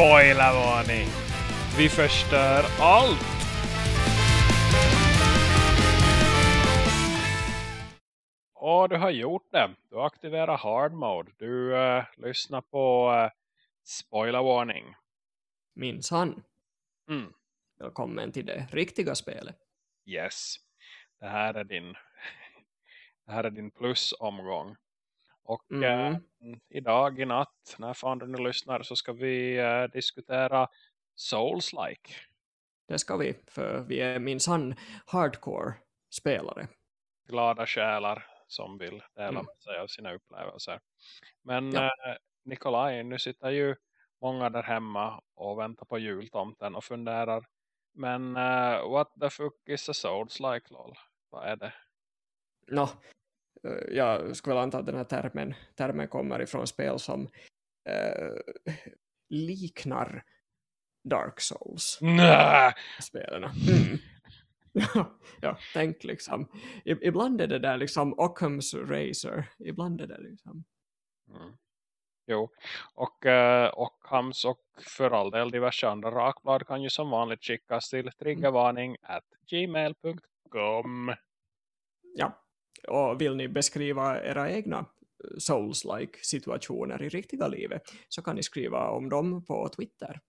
Spoilervarning! Vi förstör allt! Och du har gjort det. Du aktiverar hard mode. Du uh, lyssnar på uh, spoilervarning. Minns han. Mm. Välkommen till det riktiga spelet. Yes. Det här är din det här är din plusomgång. Och mm. eh, idag i natt, när fan du nu lyssnar, så ska vi eh, diskutera Souls-like. Det ska vi, för vi är minsann hardcore-spelare. Glada själar som vill dela mm. med sig av sina upplevelser. Men ja. eh, Nikolaj, nu sitter ju många där hemma och väntar på jultomten och funderar men uh, what the fuck is a Souls-like, lol? Vad är det? No, Eh, jag skulle anta att den här termen, termen kommer ifrån spel som eh, liknar Dark Souls. Nä! Mm. ja, ja, tänk liksom. ibland är det där liksom Occam's Razor. Ibland är det liksom. Mm. Jo, och uh, Ockhams och för all del diverse andra rakblad kan ju som vanligt skickas till triggervarning at gmail.com. Ja, och vill ni beskriva era egna eh, Souls-like situationer i riktiga livet så kan ni skriva om dem på Twitter.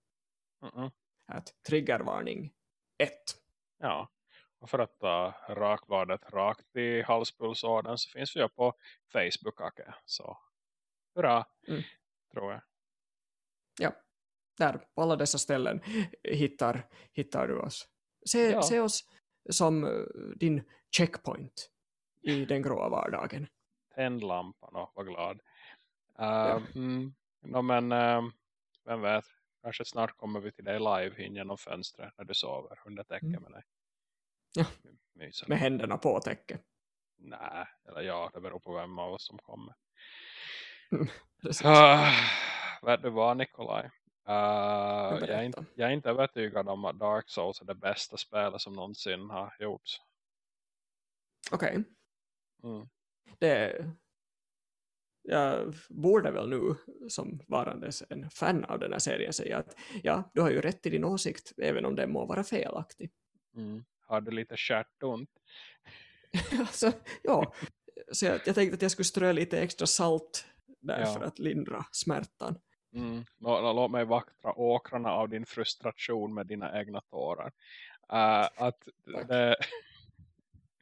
Mm -mm. Att triggervarning 1. Ja, och för att ta rakbladet rakt i halspulsådern så finns vi ju på Facebook. -ake. Så hurra, mm. tror jag. Ja, där på alla dessa ställen hittar, hittar du oss. Se, ja. se oss som eh, din checkpoint i den gråa vardagen. Tänd lampan och var glad. Uh, mm, no, men uh, vem vet, kanske snart kommer vi till dig live in genom fönstret när du sover under täcke mm. med dig. Ja, Mysen. med händerna på täcke. Nej, eller ja, det beror på vem av oss som kommer. uh, vet du vad Nikolaj? Uh, jag, är inte, jag, är inte, övertygad om att Dark Souls är det bästa spelet som någonsin har gjorts. Okej. Okay. Mm. Det, jag borde väl nu som varandes en fan av den här serien säga att ja, du har ju rätt i din åsikt även om den må vara felaktig. Mm. Har du lite kärtont? alltså, ja, så jag, jag, tänkte att jag skulle strö lite extra salt där ja. för att lindra smärtan. Mm. Låt mig vaktra åkrarna av din frustration med dina egna tårar. Uh, att det...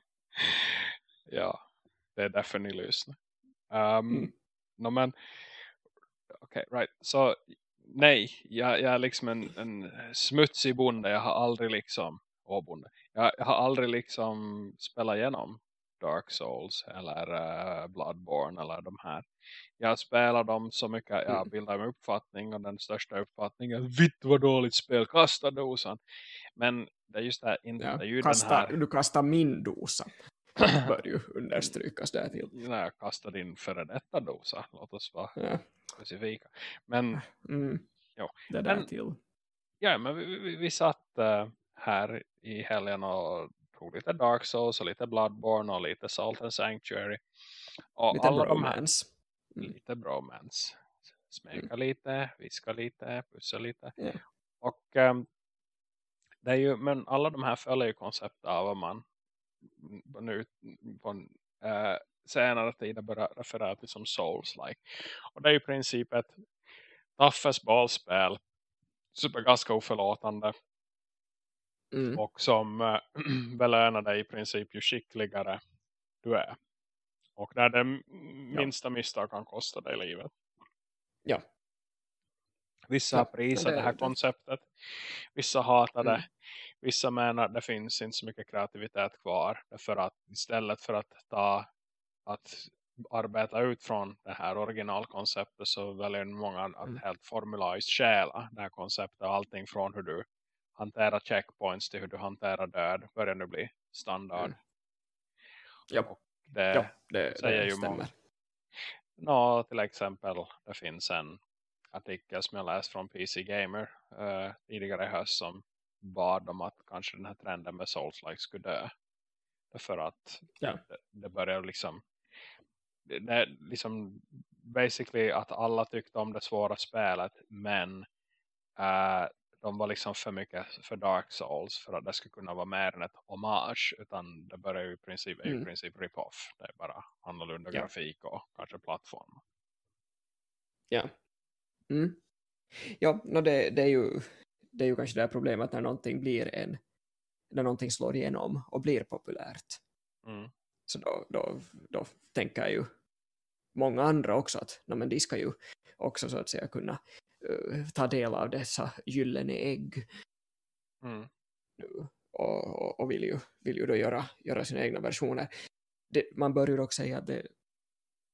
ja, det är därför ni lyssnar. Um, mm. no, men okej, okay, right. Så nej, jag, jag är liksom en, en smutsig bonde. Jag har aldrig liksom, åh bonde. Jag, jag har aldrig liksom spelat igenom Dark Souls eller uh, Bloodborne eller de här. Jag spelar dem så mycket, jag mm. bildar en uppfattning och den största uppfattningen vitt vad dåligt spel, kasta dosan. Men det är just det här, inte, ja, det är ju kasta, den här... Du kastar min dosa. bör ju understrykas där till. När jag kastar din före detta dosa. Låt oss vara ja. specifika. Men, mm. ja. Det där men, till. Ja, men vi, vi, vi satt uh, här i helgen och tog lite Dark Souls och lite Bloodborne och lite Salt and Sanctuary. Och lite alla bromance. De här, mm. Lite bromance. Smeka mm. lite, viska lite, pussa lite. Yeah. Och um, det är ju, men alla de här följer ju konceptet av vad man nu på en äh, senare tid börjar referera till som Souls-like. Och det är i princip ett Taffes bollspel är ganska oförlåtande. Mm. Och som äh, belönar dig i princip ju skickligare du är. Och där det minsta ja. misstag kan kosta dig livet. Ja. Vissa ja, prisar det, det här det. konceptet. Vissa hatar mm. Vissa menar att det finns inte så mycket kreativitet kvar. För att istället för att ta att arbeta ut från det här originalkonceptet så väljer många att mm. helt formulariskt stjäla det här konceptet. Allting från hur du hanterar checkpoints till hur du hanterar död börjar nu bli standard. Mm. Ja. Och det, ja, det säger det ju stämmer. många. Nå, till exempel, det finns en artikel som jag läst från PC Gamer uh, tidigare i höst som bad om att kanske den här trenden med Souls-like skulle dö. För att ja. det, det börjar liksom det liksom basically att alla tyckte om det svåra spelet men uh, de var liksom för mycket för Dark Souls för att det skulle kunna vara mer än ett homage utan det börjar ju i princip, mm. i princip rip-off. Det är bara annorlunda ja. grafik och kanske plattform. Ja. Mm. Ja, no det, det, är ju, det är ju kanske det här problemet när någonting blir en när någonting slår igenom och blir populärt. Mm. Så då, då, då tänker ju många andra också att no, men de ska ju också så att säga kunna uh, ta del av dessa gyllene ägg. Mm. Och, och, och, vill, ju, vill ju då göra, göra sina egna versioner. Det, man bör ju dock säga att det,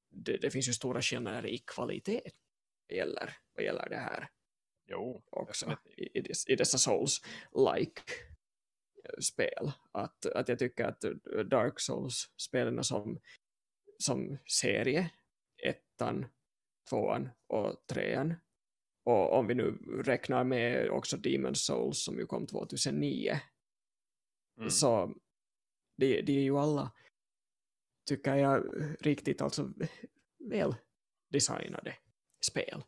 det, det, finns ju stora skillnader i kvalitet vad gäller, vad gäller det här. Jo, också i, i, dessa Souls-like spel. Att, att jag tycker att Dark Souls-spelen som, som serie, ettan, tvåan och trean och om vi nu räknar med också Demon's Souls som ju kom 2009 mm. så det, det är ju alla tycker jag riktigt alltså väl designade spel.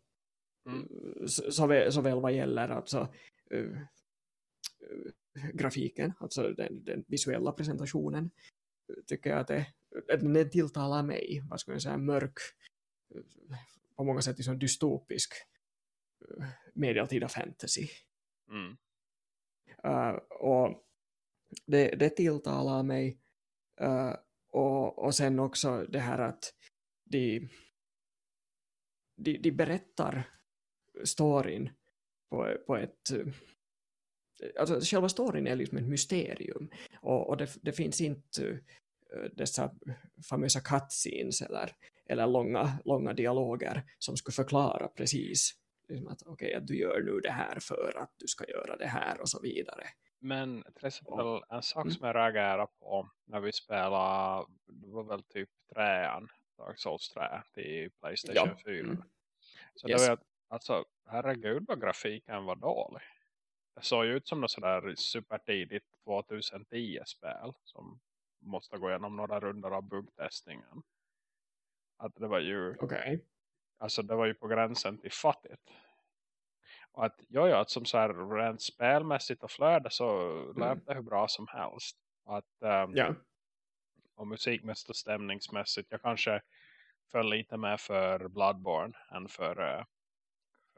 Såväl, såväl vad gäller alltså uh, grafiken, alltså den, den, visuella presentationen tycker jag att det, den tilltalar mig, vad ska jag säga, mörk på många sätt liksom dystopisk medeltida fantasy. Mm. Uh, och det, det tilltalar mig uh, och, och sen också det här att de, de, de berättar storyn på, på ett alltså själva storyn är liksom ett mysterium och, och det, det, finns inte uh, dessa famösa cutscenes eller, eller långa, långa dialoger som skulle förklara precis liksom att okej, okay, att du gör nu det här för att du ska göra det här och så vidare. Men till exempel en sak mm. som jag reagerar på när vi spelar, det var väl typ träan, Dark Souls 3 till Playstation ja. 4. Mm. Så yes. det var att, alltså, herregud vad grafiken var dålig det såg ju ut som något sådär supertidigt 2010-spel som måste gå igenom några runder av buggtestningen. Att det var ju okay. alltså det var ju på gränsen till fattigt. Och att ja, ja att som så här rent spelmässigt och flöde så mm. lät det hur bra som helst. Och att um, ja. och musikmässigt och stämningsmässigt jag kanske föll lite mer för Bloodborne än för, uh,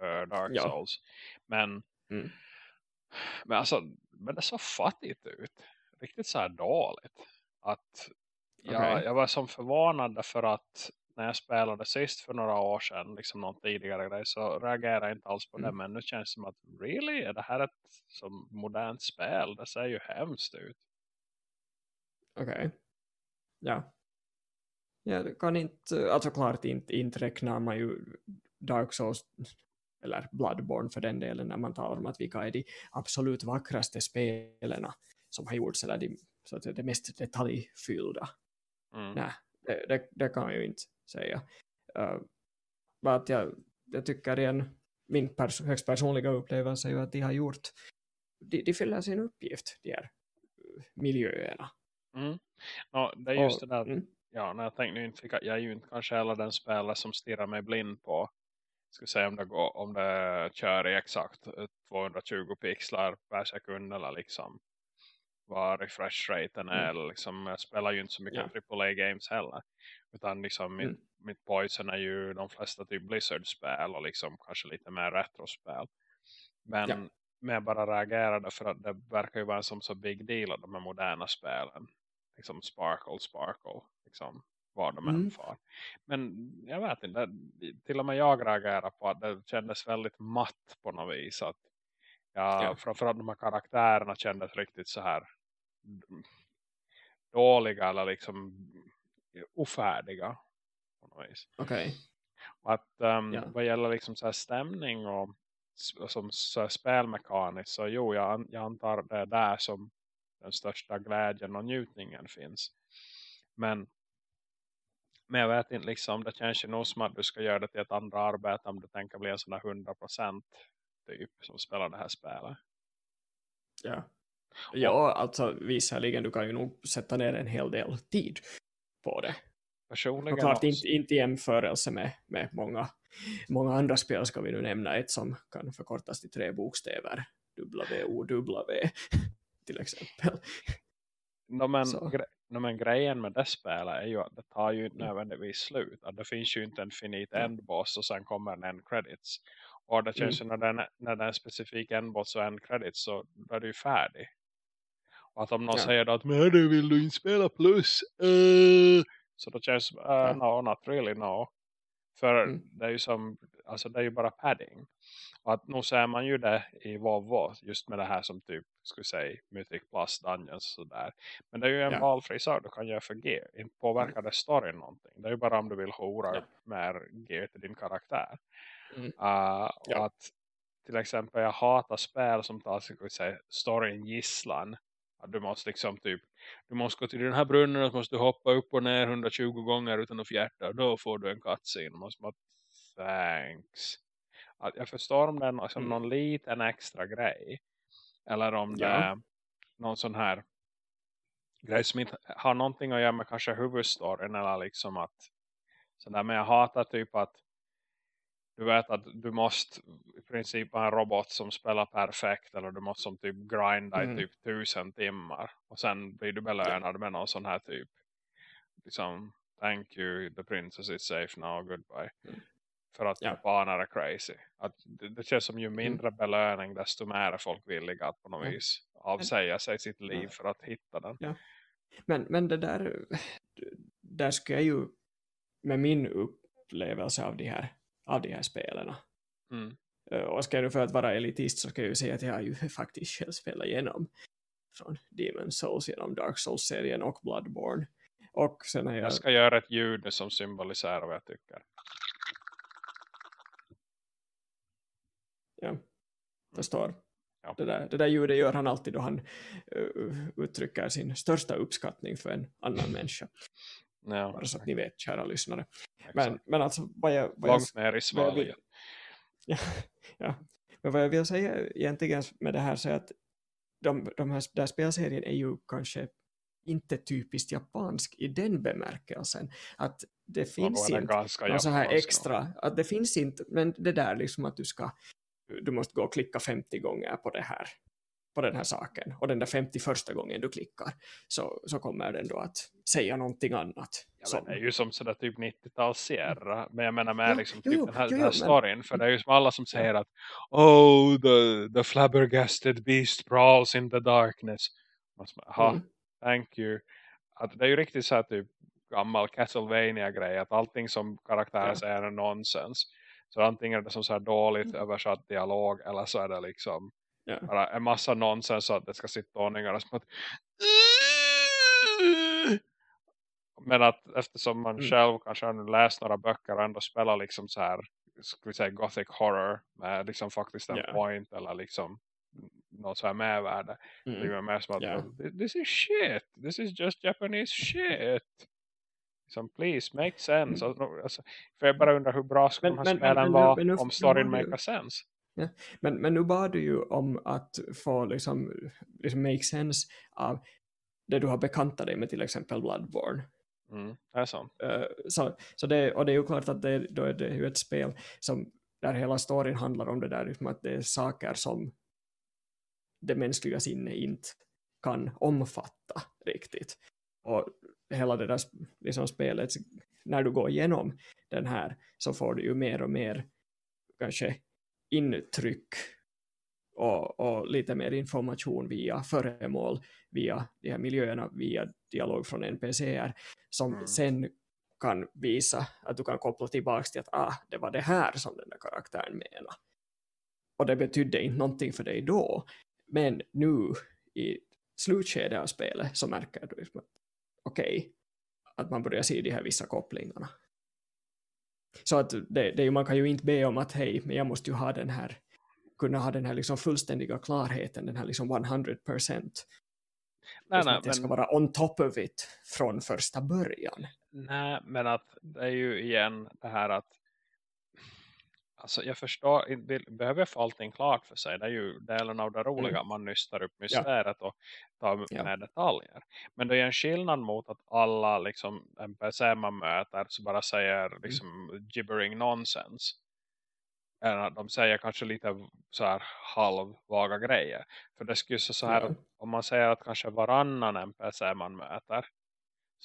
för Dark ja. Souls. Men mm men alltså, men det såg fattigt ut. Riktigt så här dåligt. Att jag, okay. jag var som förvånad för att när jag spelade sist för några år sedan, liksom någon tidigare grej, så reagerade jag inte alls på mm. det. Men nu känns det som att, really? Är det här ett som modernt spel? Det ser ju hemskt ut. Okej. Okay. Ja. Ja, det kan inte, alltså klart inte, inte räknar man ju Dark Souls eller Bloodborne för den delen när man talar om att vilka är de absolut vackraste spelarna som har gjorts eller de, så att det mest detaljfyllda. Mm. Nej, det, det, det, kan jag ju inte säga. Uh, att jag, jag tycker igen, min pers högst personliga upplevelse är ju att de har gjort de, de fyller sin uppgift, de här miljöerna. Mm. No, det är just Och, det där, mm. ja, när jag tänkte jag är ju inte kanske heller den spelare som stirrar mig blind på ska säga om det, går, om det kör i exakt 220 pixlar per sekund eller liksom vad refresh raten är. Mm. Liksom, jag spelar ju inte så mycket ja. AAA games heller. Utan liksom mm. mitt, mitt poison är ju de flesta typ Blizzard-spel och liksom kanske lite mer retrospel. Men, ja. men jag bara reagerade för att det verkar ju vara som så big deal av de här moderna spelen. Liksom Sparkle, Sparkle. Liksom var de mm. än far. Men jag vet inte, till och med jag reagerar på att det kändes väldigt matt på något vis. Att, ja, ja. Framförallt de här karaktärerna kändes riktigt så här dåliga eller liksom ofärdiga på något vis. Okej. Okay. Att um, ja. vad gäller liksom så här stämning och som så spelmekaniskt så jo, jag, jag antar det är där som den största glädjen och njutningen finns. Men men jag vet inte liksom, det känns ju nog som att du ska göra det till ett andra arbete om du tänker bli en sån där 100% typ som spelar det här spelet. Ja. Ja, alltså visserligen du kan ju nog sätta ner en hel del tid på det. personligen klart också. inte, inte i jämförelse med, med många, många andra spel ska vi nu nämna ett som kan förkortas till tre bokstäver W-O-W till exempel. No, men, gre no, men grejen med det spelet är ju att det tar ju inte Mm. nödvändigtvis slut. Att det finns ju inte en finit endboss och sen kommer en end credits. Och det känns ju när den, är- när det är en specifik endboss och end credits så då är det ju färdig. Och att om någon Ja. säger att men du vill du inte spela plus? Eh, så då känns uh, Ja. no, not really no. För Mm. det är ju som, alltså det är ju bara padding. Och att nu ser man ju det i WoW just med det här som typ, skulle säga, Mythic Plus Dungeons och sådär. Men det är ju en Ja. valfri sak du kan göra för gear. Inte påverkar det storyn någonting. Det är ju bara om du vill hora Ja. mer gear till din karaktär. Mm. Uh, och Ja. att till exempel jag hatar spel som tar sig säga, storyn gisslan. Du måste liksom typ, du måste gå till den här brunnen och måste hoppa upp och ner 120 gånger utan att fjärta. Då får du en cutscene. Och man thanks. Att jag förstår om det är Mm. någon liten extra grej. Eller om det Ja. är någon sån här grej som inte har någonting att göra med kanske huvudstoryn. Eller liksom att sådär, men jag hatar typ att du vet att du måste i princip ha en robot som spelar perfekt eller du måste som typ grinda Mm. i typ tusen timmar och sen blir du belönad med någon sån här typ liksom thank you the princess is safe now goodbye Mm. För att Ja. japaner är crazy att det, det känns som ju mindre belöning desto mer är folk villiga att på något Ja. vis avsäga sig sitt liv Ja. för att hitta den Men, men det där, där skulle jag ju med min upplevelse av de här, av de här spelarna mm. Eh, och ska jag nu för att vara elitist så ska jag ju säga att jag har ju faktiskt själv spelat igenom från Demon's Souls genom Dark Souls-serien och Bloodborne. Och sen jag... jag ska göra ett ljud som symboliserar vad jag tycker Ja, förstår. Ja. Det, där, det där ljudet gör han alltid då han uh, uttrycker sin största uppskattning för en annan människa. ja, Bara så att ni vet, kära lyssnare. exakt. Men, men alltså, vad jag, vad jag, långt ner i svalgen vill, ja, ja. Men vad jag vill säga egentligen med det här så är att de, de här, den här spelserien är ju kanske inte typiskt japansk i den bemärkelsen att det finns inte så här extra, att det finns inte, men det där liksom att du ska, du måste gå och klicka 50 gånger på det här, på den här saken, och den där 51 gången du klickar, så, så kommer den då att säga någonting annat. Ja, som, det är ju som sådär typ 90-tals Sierra. Men jag menar med Ja, liksom typ jo, den här, jo, den här men- storyn. För det är ju som alla som säger att Oh, the, the flabbergasted beast brawls in the darkness. Aha, Mm. thank you. Att det är ju riktigt så här typ gammal Castlevania-grej. Att allting som karaktärer Ja. är nonsens. Så antingen är det som så här dåligt Mm. översatt dialog. Eller så är det liksom Ja. bara en massa nonsens så att det ska sitta ordningar som att men att eftersom man Mm. själv kanske har läst några böcker och ändå spelar liksom så här ska vi säga gothic horror med liksom faktiskt en Ja. point eller liksom något så här mervärde. Det Mm. är mer som att Ja. this is shit. This is just Japanese shit. Liksom, please, make sense. Mm. Alltså, för jag bara undrar hur bra skulle Men- de här men- spelen vara om storyn makar sense. Men, men nu bad du ju om att få liksom, liksom make sense av det du har bekantat dig med till exempel Bloodborne. Mm, det är sant. Eh, så, så det, och det är ju klart att det, då är det ju ett spel som, där hela storyn handlar om det där liksom att det är saker som det mänskliga sinne inte kan omfatta riktigt. Och hela det där liksom spelet, när du går igenom den här så får du ju mer och mer kanske intryck och, och lite mer information via föremål, via de här miljöerna, via dialog från NPCer som Mm. sen kan visa att du kan koppla tillbaka till att ah, det var det här som den där karaktären menade. Och det betydde inte någonting för dig då. Men nu i slutskedet av spelet så märker du att okej, att man börjar se de här vissa kopplingarna. Så att det, det, man kan ju inte be om att hej, men jag måste ju ha den här kunna ha den här liksom fullständiga klarheten, den här liksom 100 procent. Nej, nej, att ska men, vara on top of it från första början. nej, men att det är ju igen det här att Alltså jag förstår, behöver få allting klart för sig. Det är ju delen av det roliga. Mm. Man nystar upp mysteriet ja. och tar ja. med detaljer. Men det är en skillnad mot att alla liksom, NPC man möter så bara säger mm. liksom mm. gibbering nonsense. De säger kanske lite så här halvvaga grejer. För det skulle så här, ja. om man säger att kanske varannan NPC man möter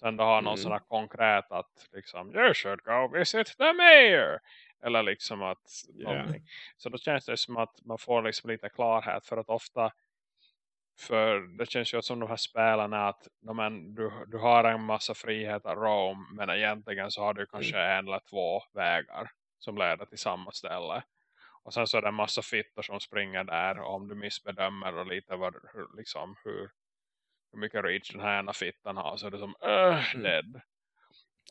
Sen då har någon mm. sån här konkret att liksom, you should go visit the mayor. Eller liksom att yeah. Så då känns det som att man får liksom lite klarhet för att ofta för det känns ju som de här spelarna att men, du, du har en massa frihet att roam men egentligen så har du kanske mm. en eller två vägar som leder till samma ställe. Och sen så är det en massa fittor som springer där om du missbedömer och lite vad, hur, liksom, hur, hur mycket reach den här ena fittan har så är det som mm. dead.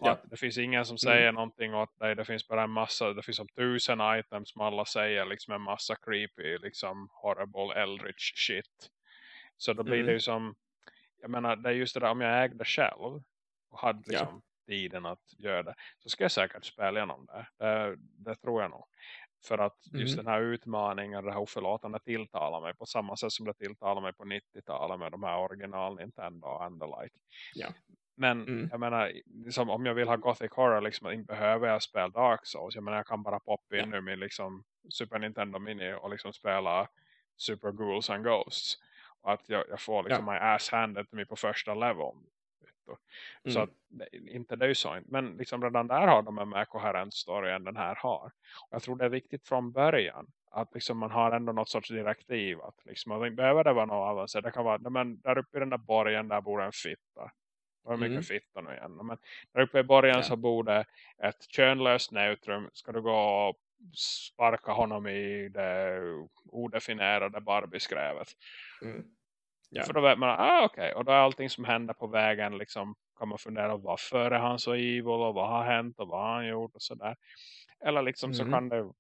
Ja. det finns ingen som säger mm. någonting åt dig. Det finns bara en massa, det finns som tusen items som alla säger liksom en massa creepy, liksom horrible eldritch shit. Så då blir mm. det ju som, jag menar det är just det där om jag ägde själv och hade liksom ja. tiden att göra det. Så ska jag säkert spela igenom det. Det, det tror jag nog. För att just mm. den här utmaningen, det här oförlåtande tilltalar mig på samma sätt som det tilltalar mig på 90-talet med de här original Nintendo and the like. Ja. Men mm. jag menar, liksom, om jag vill ha Gothic Horror liksom, inte behöver jag spela Dark Souls. Jag menar, jag kan bara poppa in ja. nu med liksom, Super Nintendo Mini och liksom spela Super Ghouls and Ghosts. Och att jag, jag får liksom ja. my ass handed till mig på första level. Mm. Så att, inte det är ju så. Men liksom redan där har de en mer koherent story än den här har. Och jag tror det är viktigt från början. Att liksom man har ändå något sorts direktiv. Att liksom, man behöver det vara något avancerat. Det kan vara, men där uppe i den där borgen där bor en fitta. Var mycket mm. fitta nu igen. Men där uppe i borgen ja. så bor det ett könlöst neutrum. Ska du gå och sparka honom i det odefinierade Barbie-skrävet. Mm. Ja. För då vet man, ah okej. Okay. Och då är allting som händer på vägen liksom kan man fundera varför är han så evil och vad har hänt och vad har han gjort och sådär. Eller liksom mm. så kan det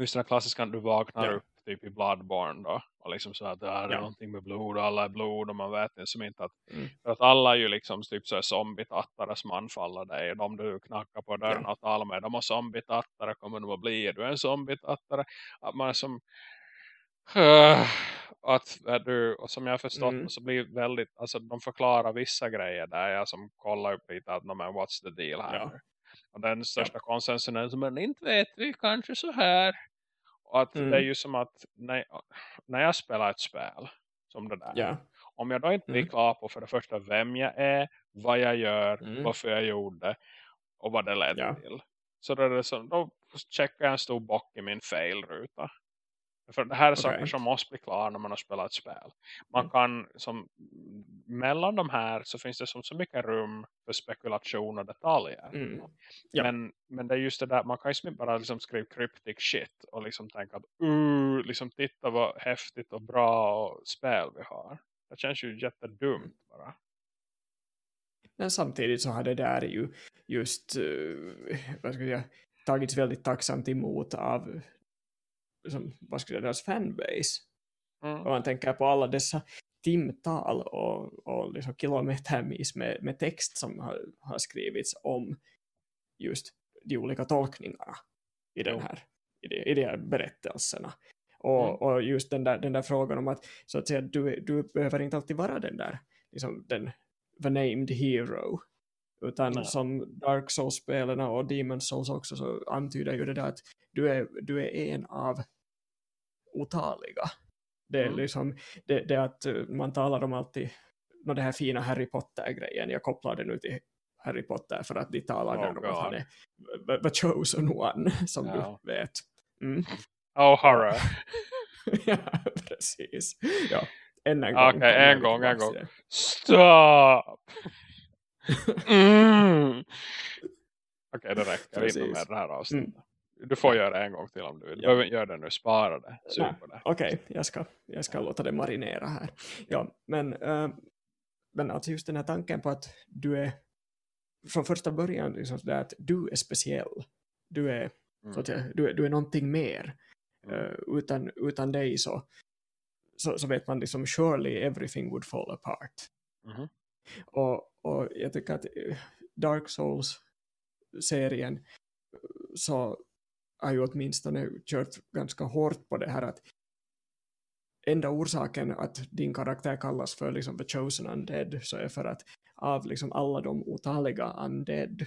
just den klassiska du vaknar ja. upp typ i Bloodborne då. Och liksom så att det är ja. någonting med blod och alla är blod och man vet inte som inte att, mm. för att alla är ju liksom typ så zombie-tattare som anfaller dig. De du knackar på dörren ja. och talar med, de har zombie-tattare, kommer de att bli? Är du en zombie-tattare? Att man är som uh, att du, och som jag har förstått mm. så blir väldigt, alltså de förklarar vissa grejer där jag som kollar upp lite att, men what's the deal här ja. Och den största ja. konsensen är som, men inte vet vi, kanske så här. Att mm. det är ju som att när, när jag spelar ett spel som det där. Ja. Om jag då inte blir mm. klar på för det första vem jag är, vad jag gör, mm. varför jag gjorde och vad det ledde ja. till. Så då, är det som, då checkar jag en stor bock i min fail-ruta. För det här är okay. saker som måste bli klara när man har spelat ett spel. Man mm. kan, som, mellan de här så finns det som så mycket rum för spekulation och detaljer. Mm. Ja. Men, men det är just det där, man kan ju bara liksom skriva cryptic shit och liksom tänka att uh, liksom titta vad häftigt och bra spel vi har. Det känns ju jättedumt bara. Men samtidigt så har det där ju just uh, vad ska jag, tagits väldigt tacksamt emot av liksom, vad skulle deras fanbase. Mm. Om man tänker på alla dessa timtal och, och liksom kilometervis med, med text som har, har skrivits om just de olika tolkningarna i, den här, i, de, i de här berättelserna. Och, mm. och just den där, den där frågan om att, så att säga, du, du behöver inte alltid vara den där liksom den the named hero utan Nej. som Dark Souls-spelarna och Demon Souls också så antyder ju det där att du är, du är en av otaliga. Det är mm. liksom det, det att eh, man talar om alltid no, det här fina Harry Potter-grejen. Jag kopplar det nu till Harry Potter för att de talar oh, om att han är the chosen one som ja. du vet. Mm. Oh, horror. ja, precis. Ja, en gång. Okej, okay, en gång, en gång. Stop! Mm. Okej, okay, det räcker inte med det här avsnittet. Mm. Du får göra det en gång till om du vill. Behöver göra det nu, spara det. Okej, okay, jag, ska, jag ska låta det marinera här. Ja, men, äh, men alltså just den här tanken på att du är från första början liksom det att du är speciell. Du är, mm. så att säga, du, är, du är någonting mer. Mm. Uh, utan, utan dig så, så, så, vet man liksom surely everything would fall apart. Mm. Och, och jag tycker att Dark Souls-serien så har ju åtminstone kört ganska hårt på det här att enda orsaken att din karaktär kallas för liksom The Chosen Undead så är för att av liksom alla de otaliga undead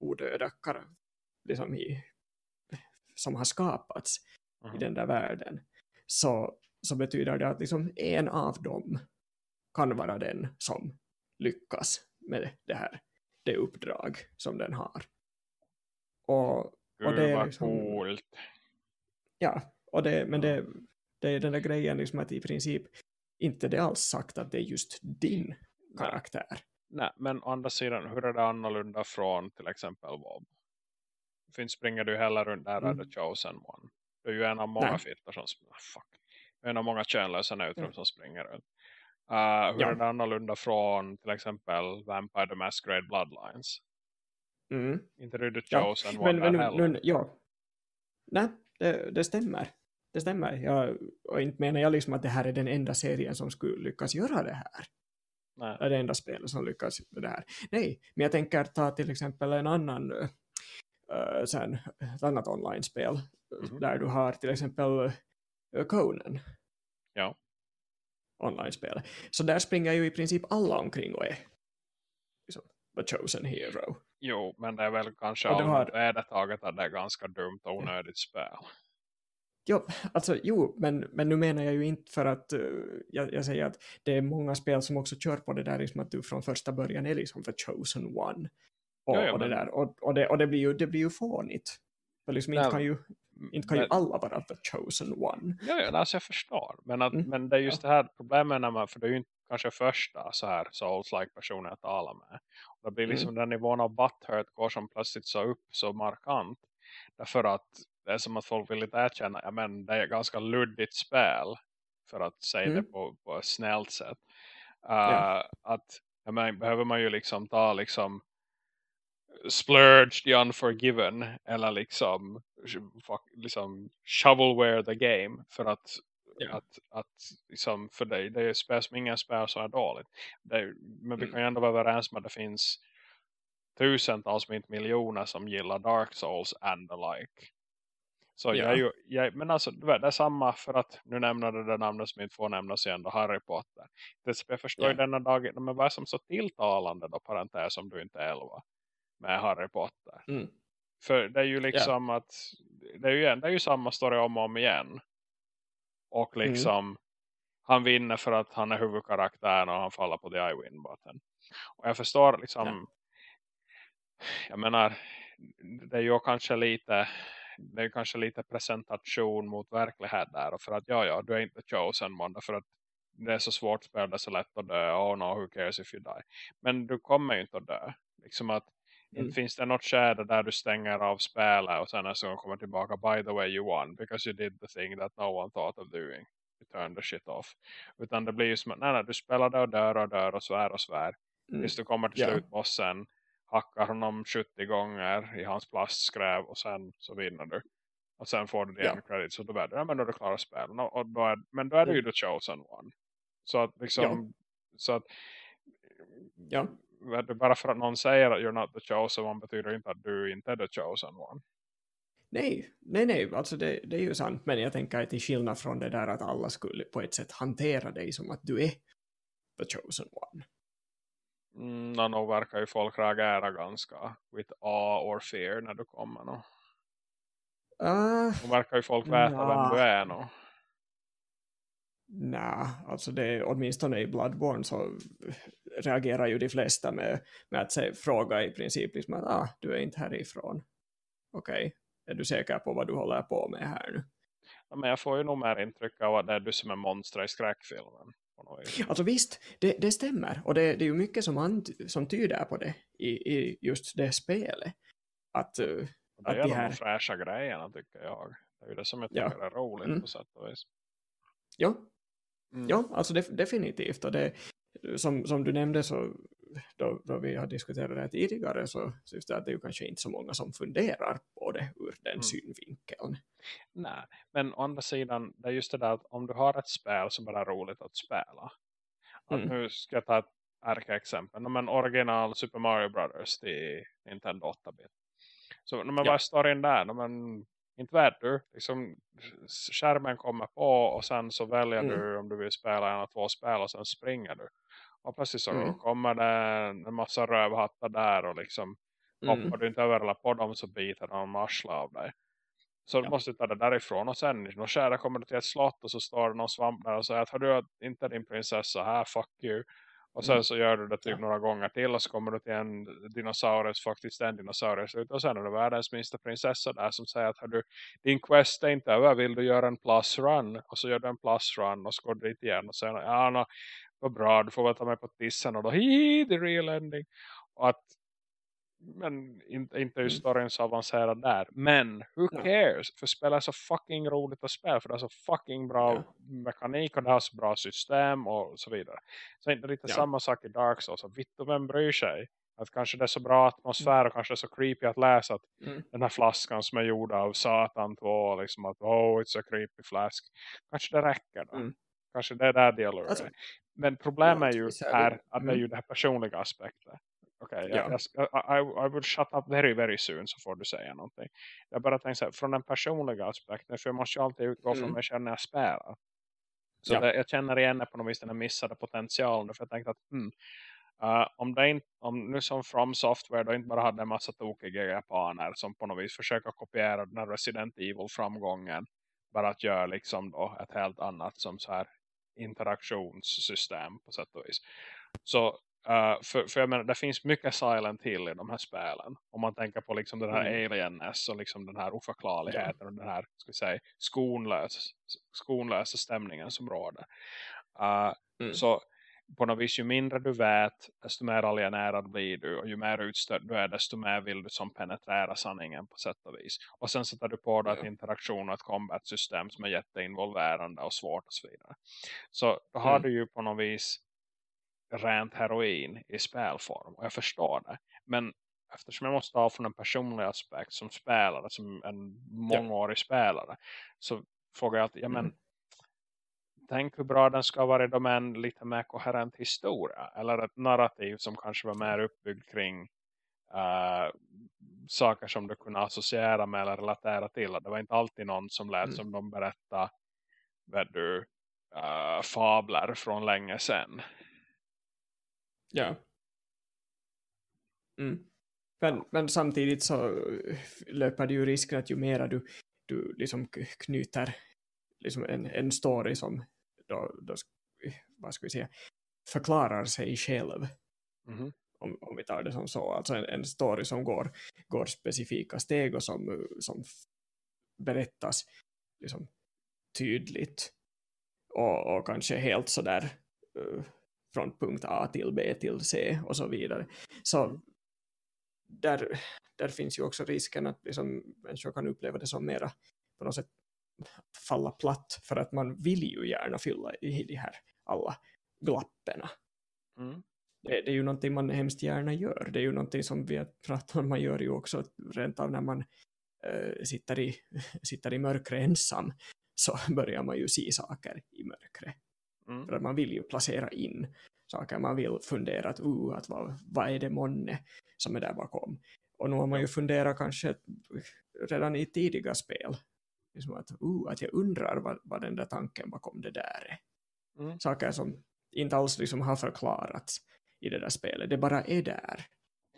odöda liksom i, som har skapats mm. i den där världen så, så betyder det att liksom en av dem kan vara den som lyckas med det här det uppdrag som den har. Och, och det är liksom, coolt. Ja, och det, men det, det är den där grejen liksom att i princip inte det alls sagt att det är just din karaktär. Nej, Nej men å andra sidan, hur är det annorlunda från till exempel WoW? Finns springer du heller runt där mm. The Chosen One. Du är ju en av många fittar som ah, fuck. En av många könlösa neutrum mm. som springer runt. Uh, hur ja. är det annorlunda från till exempel Vampire the Masquerade Bloodlines? Mm. Inte The Chosen ja. Men, men, nu, ja. Nej, det, det stämmer. Det stämmer. Jag, och inte menar jag liksom att det här är den enda serien som skulle lyckas göra det här. Nej. Det är det enda spelet som lyckas med det här. Nej, men jag tänker ta till exempel en annan uh, sen, ett annat online-spel mm -hmm. där du har till exempel uh, Conan. Ja online-spel. Så där springer ju i princip alla omkring och är liksom, the chosen hero. Jo, men det är väl kanske och har... vedertaget att det är ganska dumt och onödigt spel. Jo, alltså jo, men, men nu menar jag ju inte för att uh, jag, jag, säger att det är många spel som också kör på det där liksom att du från första början är liksom the chosen one. Och, ja, och det, där, och, och, det, och det blir ju, det blir ju fånigt. För liksom inte kan ju inte kan men, ju alla vara the chosen one. Ja, ja alltså jag förstår. Men, att, mm. men det är just ja. det här problemet när man, för det är ju inte kanske första så här souls-like personer att tala med. Och det blir liksom mm. den nivån av butthurt går som plötsligt så upp så markant. Därför att det är som att folk vill inte erkänna, ja men det är ett ganska luddigt spel. För att säga mm. det på, på ett snällt sätt. Uh, ja. Att ja, men, behöver man ju liksom ta liksom splurge the unforgiven eller liksom, liksom shovelware the game för att yeah. att, att liksom, för dig, det är spel som ingen spel som är dåligt är, men vi mm. kan ju ändå vara överens med att det finns tusentals, inte miljoner som gillar Dark Souls and the like så yeah. jag, ju, jag, men alltså det är samma för att nu nämner du det namnet som inte får nämnas igen då, Harry Potter. Det, jag förstår yeah. denna dag, men vad är som så tilltalande då, parentes om du inte är elva med Harry Potter. Mm. För det är ju liksom yeah. att det är, ju, det är ju samma story om och om igen. Och mm. liksom mm. han vinner för att han är huvudkaraktären och han faller på the I win button. Och jag förstår liksom yeah. jag menar det är ju kanske lite det är kanske lite presentation mot verklighet där. För att ja, ja, du är inte chosen one. För att det är så svårt spel, det är så lätt att dö. Oh no, who cares if you die. Men du kommer ju inte att dö. Liksom att Mm. Finns det något skärde där du stänger av spelet och sen nästa gång kommer tillbaka by the way you won because you did the thing that no one thought of doing. You turned the shit off. Utan det blir ju som att nej, nej, du spelade och dör och dör och svär och svär. Mm. Tills du kommer till yeah. slutbossen hackar honom 70 gånger i hans plastskräv och sen så vinner du. Och sen får du den ja. credit så då är det, ja, men då du klar att spela. Och då är, men då är du ju mm. the chosen one. Så att liksom, ja. så att ja bara för att någon säger att you're not the chosen one betyder inte att du inte är the chosen one. Nej, nej, nej, alltså det, det är ju sant. Men jag tänker att till skillnad från det där att alla skulle på ett sätt hantera dig som att du är the chosen one. Mm, no, no verkar ju folk reagera ganska with awe or fear när du kommer. No. Uh, verkar ju folk veta nah. vem du är. No. Nej, alltså det, åtminstone i Bloodborne så reagerar ju de flesta med, med att säga, fråga i princip liksom att ah, du är inte härifrån. Okej, okay. är du säker på vad du håller på med här nu? Ja, men jag får ju nog mer intryck av att det är du som är monster i skräckfilmen. Alltså visst, det, det stämmer. Och det, det är ju mycket som, som tyder på det i, i just det spelet. Att, det är att de här... de fräscha grejerna tycker jag. Det är ju det som jag tycker ja. är roligt mm. på sätt och vis. Ja, Mm. Ja, alltså def definitivt. Och det, som, som du nämnde så då, då vi har diskuterat det tidigare så syns det att det är ju kanske inte så många som funderar på det ur den mm. synvinkeln. Nej, men å andra sidan det är just det där att om du har ett spel som bara är roligt att spela. Att mm. Nu ska jag ta ett ärkeexempel. Men original Super Mario Brothers till Nintendo 8-bit. Så men ja. vad är storyn där? Men, Inte du. Liksom, skärmen kommer på och sen så väljer Mm. du om du vill spela en eller två spel och sen springer du. Och plötsligt så Mm. kommer det en massa rövhattar där och liksom Mm. hoppar du inte över på dem så biter de arsla av dig. Så du Ja. måste ta det därifrån och sen när skära kommer du till ett slott och så står det någon svamp där och säger att har du inte din prinsessa här, fuck you. Och sen Mm. så gör du det typ några gånger till och så kommer du till en dinosaurus, faktiskt en dinosaurus ut. Och sen är det världens minsta prinsessa där som säger att har du, din quest är inte över, vill du göra en plus run? Och så gör du en plus run och så går du dit igen och säger ja, no, vad bra, du får väl ta mig på tissen och då, hihi, the real ending. Och att men inte, inte är ju Mm. storyn så avancerad där. Men who Ja. cares? För spel är så fucking roligt att spela. För det är så fucking bra Ja. mekanik och det har så bra system och så vidare. Så inte lite Ja. samma sak i Dark Souls. Vitt och vem bryr sig? Att kanske det är så bra atmosfär och kanske det är så creepy att läsa att Mm. den här flaskan som är gjord av Satan 2 liksom att oh it's a creepy flask. Kanske det räcker då. Mm. Kanske det är där det gäller. Alltså, Men problemet är ju naturligtvis är det- här att det är mm. ju det här personliga aspekten. Okej, Ja. jag, jag, ska- I, I will shut up very very soon så får du säga någonting. Jag bara tänker så här, från den personliga aspekten, för jag måste ju alltid utgå från Mm. mig själv när jag spelar. Så Ja. det, jag känner igen på något vis den här missade potentialen. För jag tänkte att hmm, uh, om, det inte, om nu som From Software då inte bara hade en massa tokiga japaner som på något vis försöker kopiera den här Resident Evil-framgången. Bara att göra liksom då ett helt annat som så här interaktionssystem på sätt och vis. Så uh, för, för jag menar, det finns mycket Silent Hill i de här spelen. Om man tänker på liksom den här Mm. alienness och liksom den här oförklarligheten och den här ska säga, skonlös, skonlösa stämningen som råder. Uh, Mm. Så på något vis ju mindre du vet desto mer alienerad blir du och ju mer utstött du är desto mer vill du som penetrera sanningen på sätt och vis. Och sen sätter du på dig Ja. ett interaktion och ett combat-system som är jätteinvolverande och svårt och så vidare. Så då har Mm. du ju på något vis rent heroin i spelform och jag förstår det. Men eftersom jag måste ha från en personlig aspekt som spelare, som en mångårig spelare så frågar jag alltid, ja men Mm. tänk hur bra den ska vara med en lite mer koherent historia. Eller ett narrativ som kanske var mer uppbyggd kring uh, saker som du kunde associera med eller relatera till. Det var inte alltid någon som lät Mm. som de berättade vet du, uh, fabler från länge sedan. Ja. Mm. Men, men samtidigt så löper det ju risken att ju mera du, du liksom knyter liksom en, en story som då, då, vad ska vi säga, förklarar sig själv Mhm. om, om vi tar det som så, alltså en, en story som går, går specifika steg och som, som berättas liksom tydligt och, och kanske helt sådär uh, från punkt A till B till C och så vidare. Så där, där finns ju också risken att liksom, människor kan uppleva det som mera på något sätt falla platt för att man vill ju gärna fylla i de här alla glapperna Mm. det, det är ju någonting man hemskt gärna gör. Det är ju någonting som vi har pratat om, man gör ju också rent av när man eh, sitter, i, sitter i mörkret ensam så börjar man ju se saker i mörkret. Mm. För att man vill ju placera in saker, man vill fundera att, uh, att vad, vad är det månne som är där bakom. Och nu har man ju funderat kanske redan i tidiga spel. Liksom att, uh, att jag undrar vad, vad den där tanken bakom det där är Mm. saker som inte alls liksom har förklarats i det där spelet. Det bara är där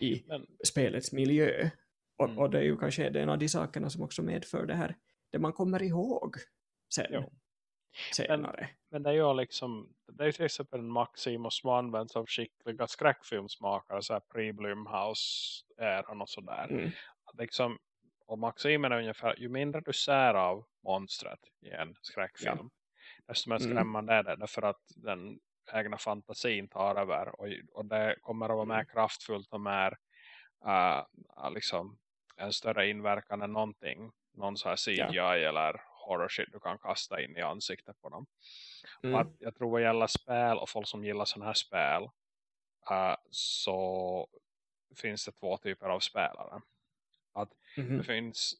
i Men, spelets miljö. Och, Mm. och det är ju kanske en av de sakerna som också medför det här, det man kommer ihåg sen, Jo. Senare. men det är ju liksom det är till exempel en maxim som används av skickliga skräckfilmsmakare så här pre-Blumhouse-eran och sådär. Mm. Liksom, och maximen är ungefär ju mindre du ser av monstret i en skräckfilm desto mer Mm. skrämmande är det därför att den egna fantasin tar över och, och det kommer att vara mer Mm. kraftfullt och mer uh, liksom en större inverkan än någonting någon så här CGI eller horror shit du kan kasta in i ansiktet på dem Mm. att jag tror vad gäller spel och folk som gillar sådana här spel uh, så finns det två typer av spelare Mhm. det finns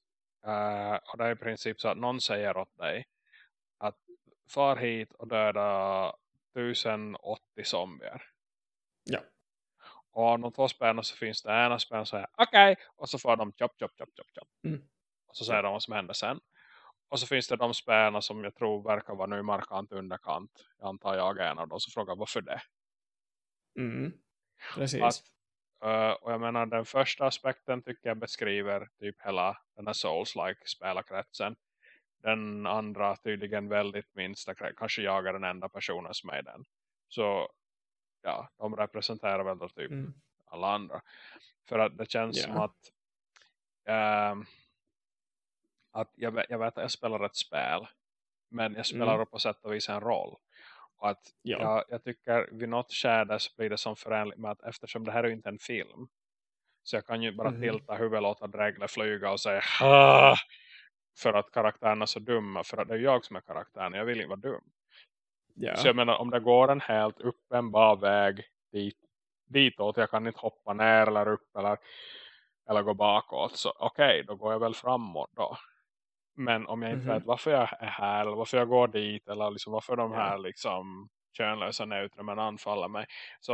uh, och det är i princip så att någon säger åt dig att far hit och döda 1080 zombier. Ja. Och av de två spelarna så finns det ena spelaren som säger okej. Och så får de chop chop chop chop chop. Mm. Och så säger de vad som händer sen. Och så finns det de spelarna som jag tror verkar vara nu markant underkant. Jag antar jag är en av dem. Så frågar varför det? Mm. Precis. Att, uh, och jag menar den första aspekten tycker jag beskriver typ hela den här Souls-like spelarkretsen. Den andra tydligen väldigt minsta, kanske jag är den enda personen som är den. Så ja, de representerar väl då typ mm. alla andra. För att det känns yeah. som att um, att jag vet, jag vet att jag spelar ett spel men jag spelar mm. på sätt och vis en roll. Och att ja. jag, jag tycker vid något skärde så blir det som förenligt med att eftersom det här är inte en film så jag kan ju bara mm. tilta huvudet, låta drägla flyga och säga Aah! för att karaktärerna är så dumma. För att det är jag som är karaktären. Jag vill inte vara dum. Yeah. Så jag menar om det går en helt uppenbar väg dit, ditåt. Jag kan inte hoppa ner eller upp eller, eller gå bakåt. Så okej, okay, då går jag väl framåt då. Men om jag inte mm -hmm. vet varför jag är här eller varför jag går dit eller liksom varför de här liksom könlösa neutronen anfaller mig. Så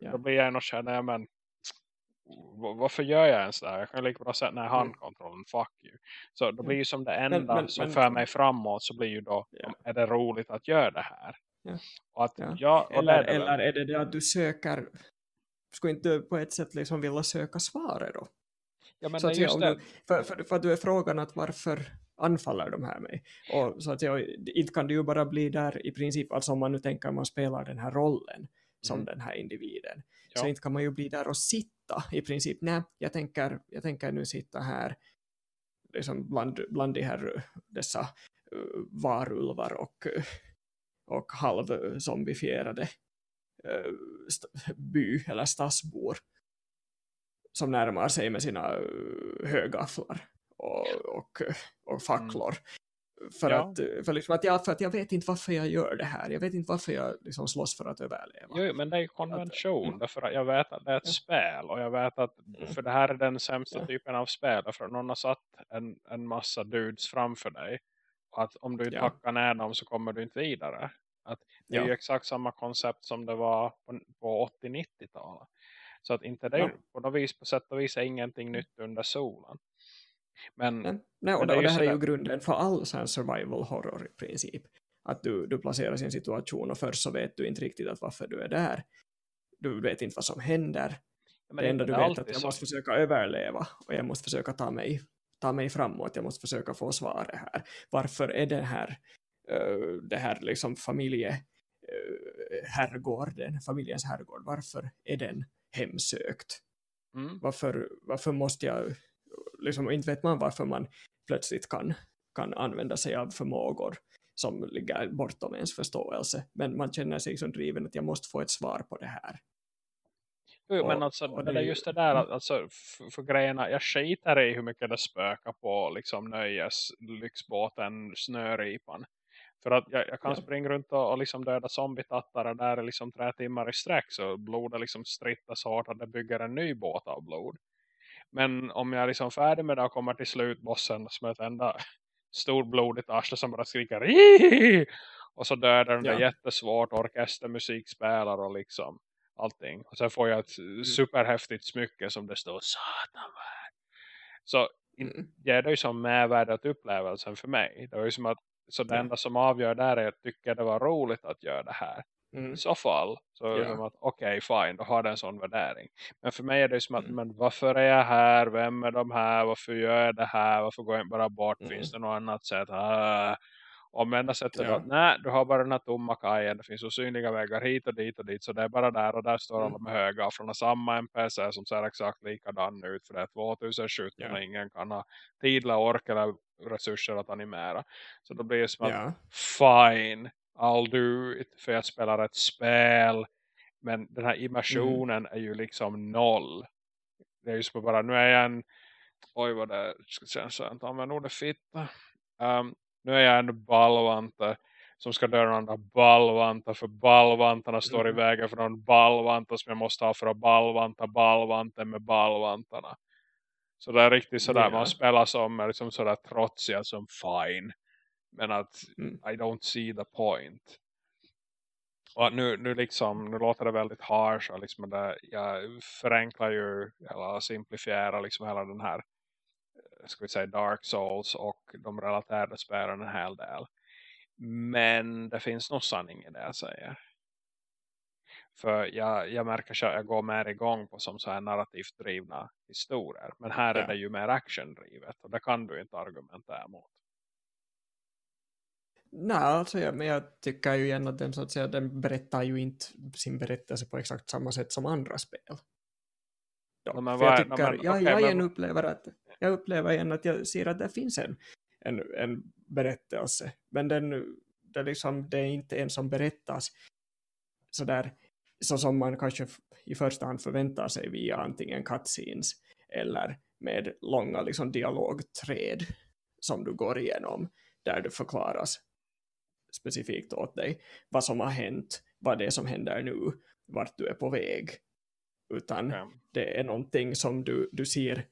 yeah. då blir jag nog känna, men varför gör jag ens det här? Jag kan lika bra säga nej mm. handkontrollen, fuck you. Så då blir ju som det enda men, men, som men, för mig framåt så blir ju då, yeah. är det roligt att göra det här? Ja. Och att, ja. Ja, eller, det eller är det det att du söker, skulle inte på ett sätt liksom vilja söka svaret då? Ja, men så att just jag, du, för, för, för du är frågan att varför anfaller de här mig? Och så att jag, inte kan det ju bara bli där i princip, alltså om man nu tänker att man spelar den här rollen som mm. den här individen. Ja. Så inte kan man ju bli där och sitta i princip. Nej, jag tänker, jag tänker nu sitta här liksom bland, bland de här, dessa uh, varulvar och, och halvzombifierade uh, by eller stadsbor som närmar sig med sina uh, högafflar och, och, och facklor. Mm. För, ja. att, för, liksom att jag, för att jag vet inte varför jag gör det här. Jag vet inte varför jag liksom slåss för att överleva. Jo, men det är konvention. Att, mm. därför att jag vet att det är ett ja. spel. Och jag vet att, mm. för det här är den sämsta typen av spel. För att någon har satt en, en massa dudes framför dig. Och att om du inte hackar ner dem så kommer du inte vidare. Att det är ju exakt samma koncept som det var på, på 80-90-talet. Så att inte det ja. på något vis, på sätt och vis är ingenting nytt under solen. Men, men, nej, och, men det, och det här är ju grunden för all survival horror i princip. Att du, du placeras i en situation och först så vet du inte riktigt att varför du är där. Du vet inte vad som händer. Men det enda du vet är att jag så. måste försöka överleva och jag måste försöka ta mig, ta mig framåt. Jag måste försöka få svaret här. Varför är det här, uh, det här liksom familje uh, herrgården, familjens herrgård, varför är den hemsökt? Mm. Varför, varför måste jag liksom, inte vet man varför man plötsligt kan, kan använda sig av förmågor som ligger bortom ens förståelse. Men man känner sig som driven att jag måste få ett svar på det här. Jo, men alltså, och det, är just det där, mm. alltså, för, för grejerna, jag skiter i hur mycket det spökar på liksom nöjes, lyxbåten, snöripan. För att jag, jag kan ja. springa runt och, och liksom döda zombietattare där är liksom tre timmar i sträck så blodet liksom strittas hårt att det bygger en ny båt av blod. Men om jag är liksom färdig med det och kommer till slutbossen som ett enda storblodigt arsle som bara skriker Ii! och så dödar den ja. där jättesvårt orkestermusik spelar och liksom allting. Och sen får jag ett mm. superhäftigt smycke som det står satan värd. Så mm. ger det ju som medvärde åt upplevelsen för mig. Det var ju som att så det enda som avgör där är att tycka det var roligt att göra det här. Mm. I så fall så är det att okej okay, fine, då har det en sån värdering. Men för mig är det som att, mm. men varför är jag här? Vem är de här? Varför gör jag det här? Varför går jag inte bara bort? Mm. Finns det något annat sätt? Ah. Om enda sättet ja. att nej, du har bara den här tomma kajen. Det finns osynliga vägar hit och dit och dit. Så det är bara där och där står mm. alla med höga. Från samma NPC som ser exakt likadan ut. För det är 2017 ja. och ingen kan ha tidla ork eller resurser att animera. Så då blir det som ja. att fine It för jag spelar ett spel. Men den här immersionen mm. är ju liksom noll. Det är ju som bara, nu är jag en, oj vad det ska kännas jag använder ordet fitta. Um, nu är jag en ballvante som ska döda andra ballvantar för ballvantarna står mm. i vägen för någon ballvanta som jag måste ha för att ballvanta ballvanten med ballvantarna. Så det är riktigt sådär, yeah. man spelar som liksom sådär trotsiga som fine. Men att mm. I don't see the point. Och nu, nu liksom, nu låter det väldigt harsh och liksom det, jag förenklar ju eller simplifierar liksom hela den här ska vi säga Dark Souls och de relaterade spelen en hel del. Men det finns nog sanning i det jag säger. För jag, jag märker att jag går mer igång på som så här narrativt drivna historier. Men här ja. är det ju mer actiondrivet. Och det kan du inte argumentera mot. Nej, alltså jag, men jag tycker ju igen att den, så att säga, den berättar ju inte sin berättelse på exakt samma sätt som andra spel. Ja, no, jag, tycker, no, men, jag, okay, jag igen men... upplever att jag upplever igen att jag ser att det finns en, en, en berättelse. Men den, det, liksom, det är inte en som berättas sådär så som man kanske i första hand förväntar sig via antingen cutscenes eller med långa liksom, dialogträd som du går igenom där du förklaras specifikt åt dig vad som har hänt, vad det är som händer nu, vart du är på väg. Utan ja. det är någonting som du, du ser,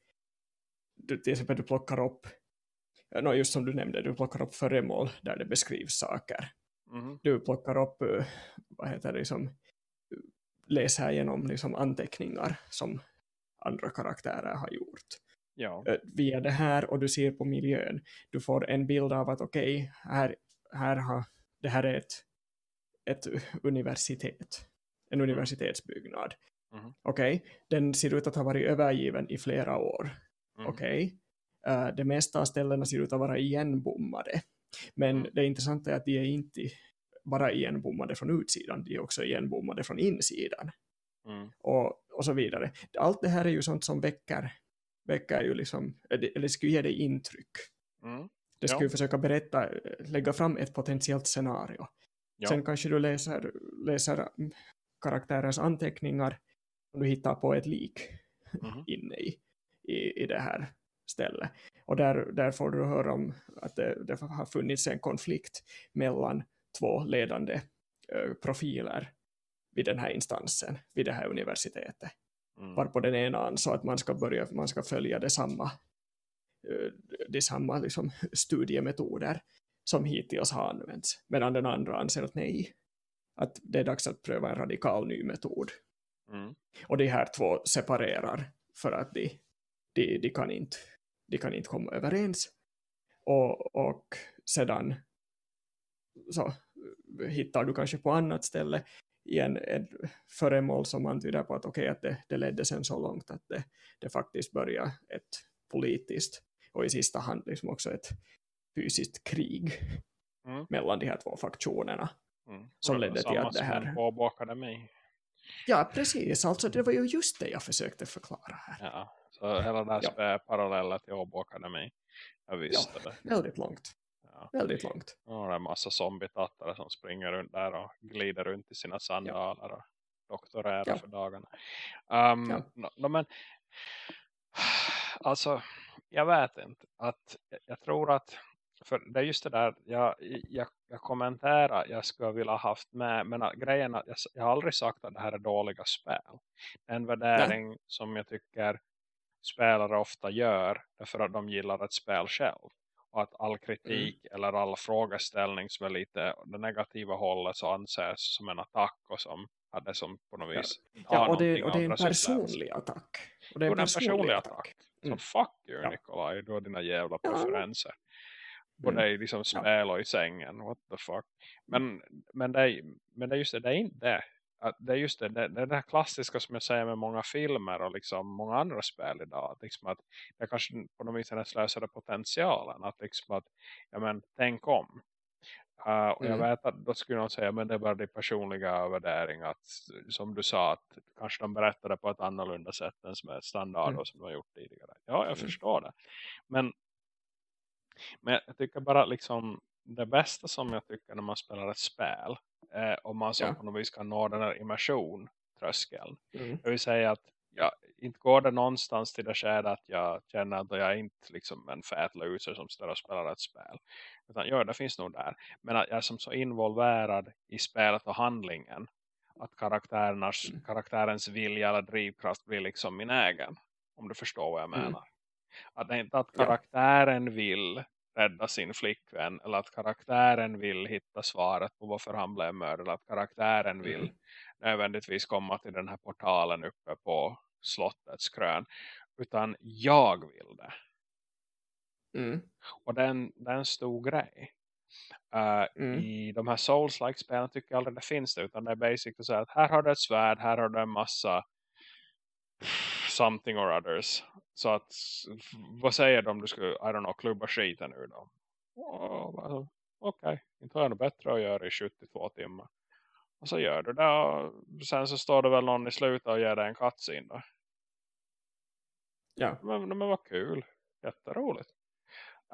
du, till exempel du plockar upp, no, just som du nämnde, du plockar upp föremål där det beskrivs saker. Mm. Du plockar upp, vad heter det, som läser igenom liksom anteckningar som andra karaktärer har gjort. Ja. Via det här och du ser på miljön. Du får en bild av att okej, okay, här, här har, det här är ett, ett universitet. En mm. universitetsbyggnad. Mm. Okej, okay. den ser ut att ha varit övergiven i flera år. Mm. Okej, okay. uh, eh, det mesta av ställena ser ut att vara igenbommade. Men mm. det intressanta är att de är inte bara igenbommade från utsidan, de är också igenbommade från insidan. Mm. Och, och så vidare. Allt det här är ju sånt som väcker, väcker ju liksom, eller skulle ge dig intryck. Mm. Det skulle ja. försöka berätta, lägga fram ett potentiellt scenario. Ja. Sen kanske du läser, läser karaktärens anteckningar och du hittar på ett lik mm. inne i, i, i det här stället. Och där, där får du höra om att det, det har funnits en konflikt mellan två ledande uh, profiler vid den här instansen, vid det här universitetet. Mm. Varpå den ena ansåg att man ska, börja, man ska följa detsamma, uh, detsamma liksom, studiemetoder som hittills har använts. Medan den andra anser att nej, att det är dags att pröva en radikal ny metod. Mm. Och de här två separerar för att de, de, de, kan, inte, de kan inte komma överens. Och, och sedan så hittar du kanske på annat ställe i en, en föremål som antyder på att okej okay, att det, det ledde sen så långt att det, det faktiskt börjar ett politiskt och i sista hand liksom också ett fysiskt krig mm. mellan de här två faktionerna mm. som ledde till att det här påbakade mig. Ja, precis. Alltså det var ju just det jag försökte förklara här. Ja, så hela det här ja. är paralleller till Åbo Academy. Jag visste ja, det. Väldigt långt. Väldigt långt. Och det är en massa zombietattare som springer runt där och glider runt i sina sandaler ja. och doktorerar ja. för dagarna. Um, ja. no, no, men alltså, jag vet inte. att Jag tror att för det är just det där jag, jag, jag kommenterar jag skulle vilja haft med men grejen att jag, jag har aldrig sagt att det här är dåliga spel. En värdering Nej. som jag tycker spelare ofta gör därför att de gillar ett spel själv. Och att all kritik mm. eller all frågeställning som är lite det negativa hållet så anses som en attack och som hade som på något vis ja, ja och, det, och det är en personlig attack. Och det är en personlig, personlig attack. attack. Mm. Så fuck you ja. Nikolaj, du har dina jävla preferenser. Både mm. i liksom spel och i sängen, what the fuck. Men, men, det, är, men det är just det, det är inte det att det är just det, det, det, det klassiska som jag säger med många filmer och liksom många andra spel idag. Att liksom att det kanske på något vis är slösade potentialen. Att liksom att, ja men tänk om. Uh, och mm. jag vet att då skulle någon säga men det är bara det personliga värdering att som du sa att kanske de berättade på ett annorlunda sätt än som är standard mm. och som de har gjort tidigare. Ja, jag mm. förstår det. Men, men jag tycker bara liksom det bästa som jag tycker när man spelar ett spel eh, om man så ja. på något vis kan nå den här immersion tröskeln. Mm. Jag vill säga att ja, inte går det någonstans till det skedet att jag känner att jag är inte liksom en fät loser som står och spelar ett spel. Utan ja, det finns nog där. Men att jag är som så involverad i spelet och handlingen att karaktärernas, mm. karaktärens vilja eller drivkraft blir liksom min egen. Om du förstår vad jag mm. menar. Mm. Att det är inte att karaktären vill rädda sin flickvän eller att karaktären vill hitta svaret på varför han blev mördad eller att karaktären vill mm. nödvändigtvis komma till den här portalen uppe på slottets krön utan jag vill det Mm. Och det är en, det är en stor grej. Uh, Mm. I de här Souls-like spelen tycker jag aldrig det finns det. Utan det är basically så att här har du ett svärd, här har du en massa something or others. Så att, vad säger de om du skulle, I don't know, klubba skiten ur dem? Oh, Okej, okay. inte har jag något bättre att göra i 72 timmar. Och så gör du det och sen så står det väl någon i slutet och ger dig en cutscene då. Ja. Men, men vad kul. Jätteroligt.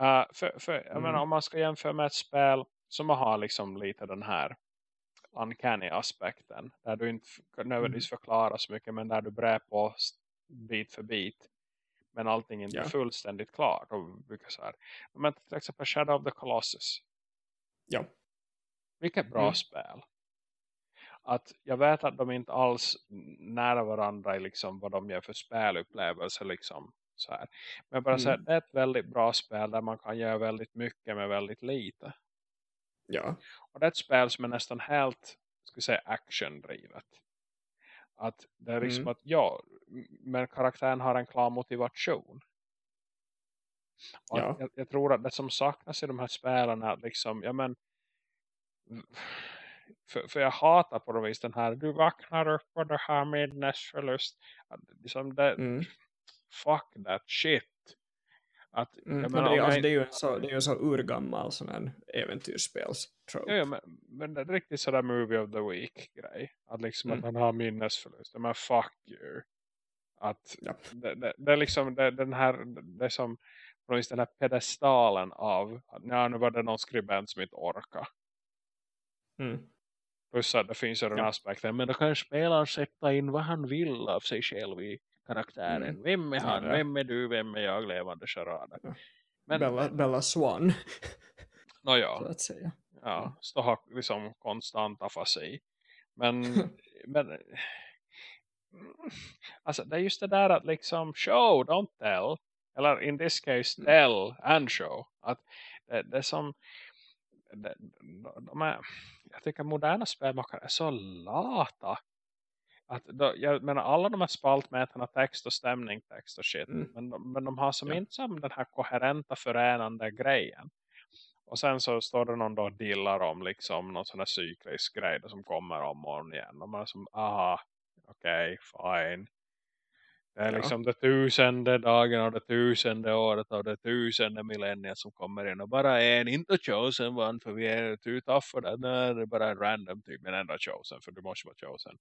Uh, för, för jag Mm. menar, om man ska jämföra med ett spel som har liksom lite den här uncanny aspekten. Där du inte nödvändigtvis förklarar så mycket men där du brär på bit för bit. Men allting inte är fullständigt klart. Och vilka så här. Men till exempel Shadow of the Colossus. Ja. Vilket bra Mm. spel. Att jag vet att de inte alls nära varandra i liksom vad de gör för spelupplevelser liksom så här. Men bara Mm. så här, det är ett väldigt bra spel där man kan göra väldigt mycket med väldigt lite. Ja. Och det är ett spel som är nästan helt ska säga actiondrivet. Att det är liksom Mm. att ja, men karaktären har en klar motivation. Ja. jag, jag tror att det som saknas i de här spelen är liksom, ja men för, för jag hatar på något vis den här du vaknar upp och du har minnesförlust. Att Liksom det, Mm. fuck that shit. Att, Mm. Men det, är, alltså, det är ju en så, det är ju en så urgammal sån här äventyrsspels Ja, ja, men, men det är riktigt sådär movie of the week grej. Att liksom Mm. att man har minnesförlust. Men fuck you. Att Ja. det, det, det är liksom det, den här, det är som på den här pedestalen av att nu var det någon skribent som inte orkar. Mm. Att det finns ju den Ja. aspekten. Men då kan spelaren sätta in vad han vill av sig själv i karaktären. Mm. Vem är han? ja. Vem är du? Vem är jag? Levande charader. Ja. Men, Bella, Bella Swan, nå ja. så att säga. Ja, stå ha liksom konstant afasi. Men, men alltså det är just det där att liksom show, don't tell. Eller in this case, Mm. tell and show. Att det, det är som det, de är, jag tycker moderna spelmakare är så lata. Att då, jag menar alla de här spaltmätarna text och stämning, text och shit. Mm. Men, de, men de har som Ja. inte som den här koherenta förenande grejen. Och sen så står det någon då och dillar om liksom någon sån här cyklisk grej som kommer om och om igen. Och man är som, aha, okej, fine. Det är Ja. liksom det tusende dagen och det tusende året och det tusende millenniet som kommer in. Och bara en, inte chosen one för vi är too tough för det. Nej, det är bara en random typ, men ändå chosen för du måste vara chosen.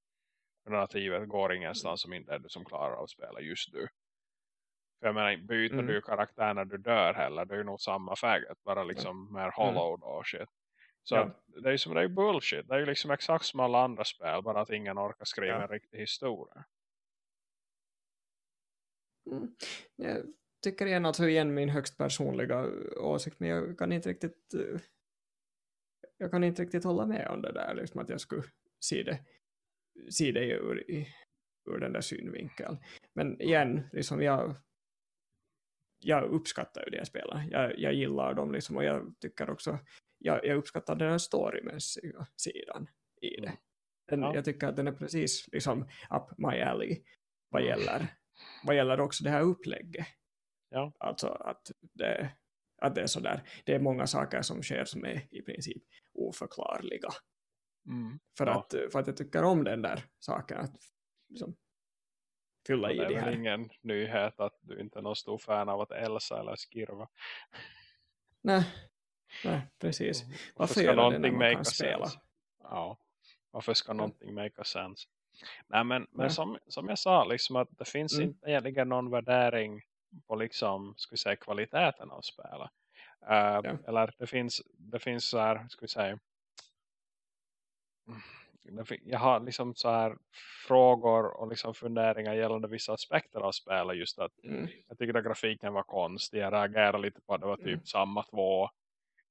För narrativet går ingenstans som inte är du som klarar av att spela just du. För jag menar, byter Mm. du karaktär när du dör heller, det är ju nog samma fäget. Bara liksom mer hollow då och shit. Så Ja. det är ju som det är bullshit. Det är ju liksom exakt som alla andra spel, bara att ingen orkar skriva Ja. en riktig historia. Mm. Jag tycker igen, alltså igen min högst personliga åsikt, men jag kan inte riktigt eh, jag kan inte riktigt hålla med om det där, liksom att jag skulle se det, se det ur, i, ur den där synvinkeln. Men igen, liksom jag, jag uppskattar ju de här spelen. Jag, jag gillar dem liksom och jag tycker också, jag, jag uppskattar den här storymässiga sidan i det. Mm. Den, Ja. Jag tycker att den är precis liksom up my alley vad Mm. gäller, vad gäller också det här upplägget. Ja. Alltså att det, att det är sådär, det är många saker som sker som är i princip oförklarliga. Mm. För, Ja. att, för att jag tycker om den där saken, att liksom, fylla Och i det är de väl här. ingen nyhet att du inte är någon stor fan av att Elsa eller Skirva. Nej, nej, precis. Mm. Varför ska göra det när man kan spela? sense? Ja. Varför ska Ja. någonting make a sense? Nej men, men som, som jag sa, liksom att det finns Mm. inte egentligen någon värdering på liksom, ska vi säga, kvaliteten av spelet. Uh, Ja. Eller det finns, det finns så här, ska vi säga, jag har liksom så här frågor och liksom funderingar gällande vissa aspekter av spelet. Just att Mm. jag tycker att grafiken var konstig. Jag reagerade lite på att det var typ Mm. samma två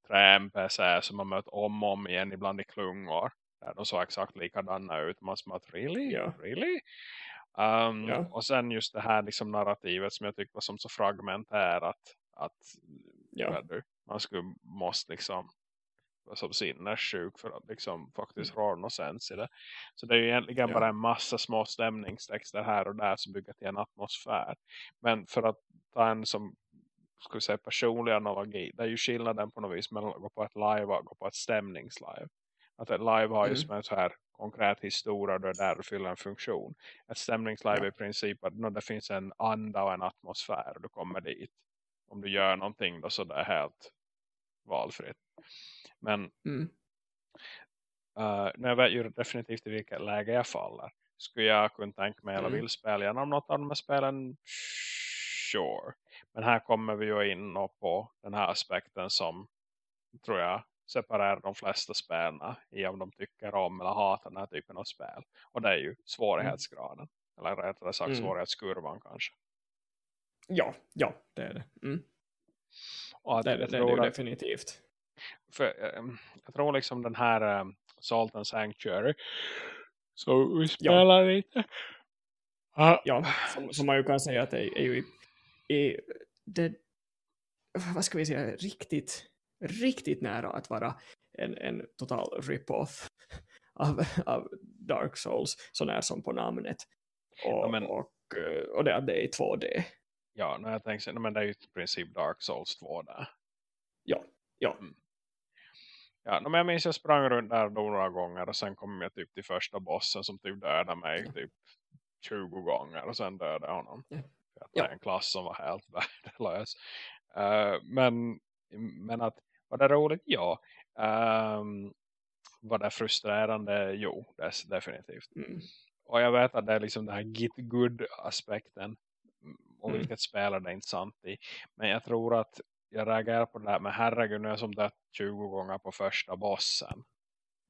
trä-NPC som man mött om och om igen ibland i klungor. Där de såg exakt likadana ut. Man som att, really? Ja. Really? Um, Ja. Och sen just det här liksom narrativet som jag tyckte var som så fragmenterat. Att Ja. du, man skulle måste liksom vara som sinnessjuk för att liksom faktiskt mm. något sens i det. Så det är ju egentligen bara en massa små stämningstexter här och där som bygger till en atmosfär. Men för att ta en som vi säga, personlig analogi. Det är ju skillnaden på något vis mellan att gå på ett live och gå på ett stämningslive. Att ett live har ju Mm. som en så här konkret historia där där och fyller en funktion. Ett stämningslive Ja. i princip att no, det finns en anda och en atmosfär och du kommer dit. Om du gör någonting då så det är helt valfritt. Men Mm. Uh, när jag vet ju definitivt i vilket läge jag faller. Skulle jag kunna tänka mig eller Mm. vill spela igenom något av de här spelen? Sure. Men här kommer vi ju in på den här aspekten som tror jag separerar de flesta spelarna i om de tycker om eller hatar den här typen av spel. Och det är ju svårighetsgraden. Eller rättare sagt Mm. svårighetskurvan kanske. Ja, ja, det är det. Mm. Och Det, det, det är det definitivt. för, um, jag tror liksom den här um, Salt and Sanctuary så vi spelar lite. Ah, Ja, som, som man ju kan säga att det är, är ju är det, vad ska vi säga, riktigt, riktigt nära att vara en, en total rip-off av, av Dark Souls, så när som på namnet. Och, Ja, men- och, eh, och det det är i 2D. Ja, när jag tänkte, men det är ju i princip Dark Souls 2 där. Ja, ja. Ja, men jag minns jag sprang runt där några gånger och sen kom jag typ till första bossen som typ dödade mig typ 20 gånger och sen dödade honom. Ja. Det är en klass som var helt värdelös. Uh, men, men att var det roligt? Ja. Um, var det frustrerande? Jo, det är definitivt. Mm. Och jag vet att det är liksom den här git good aspekten. Och Mm. vilket spelare det inte sant i. Men jag tror att jag reagerar på det här. Men herregud, nu är jag som dött 20 gånger på första bossen.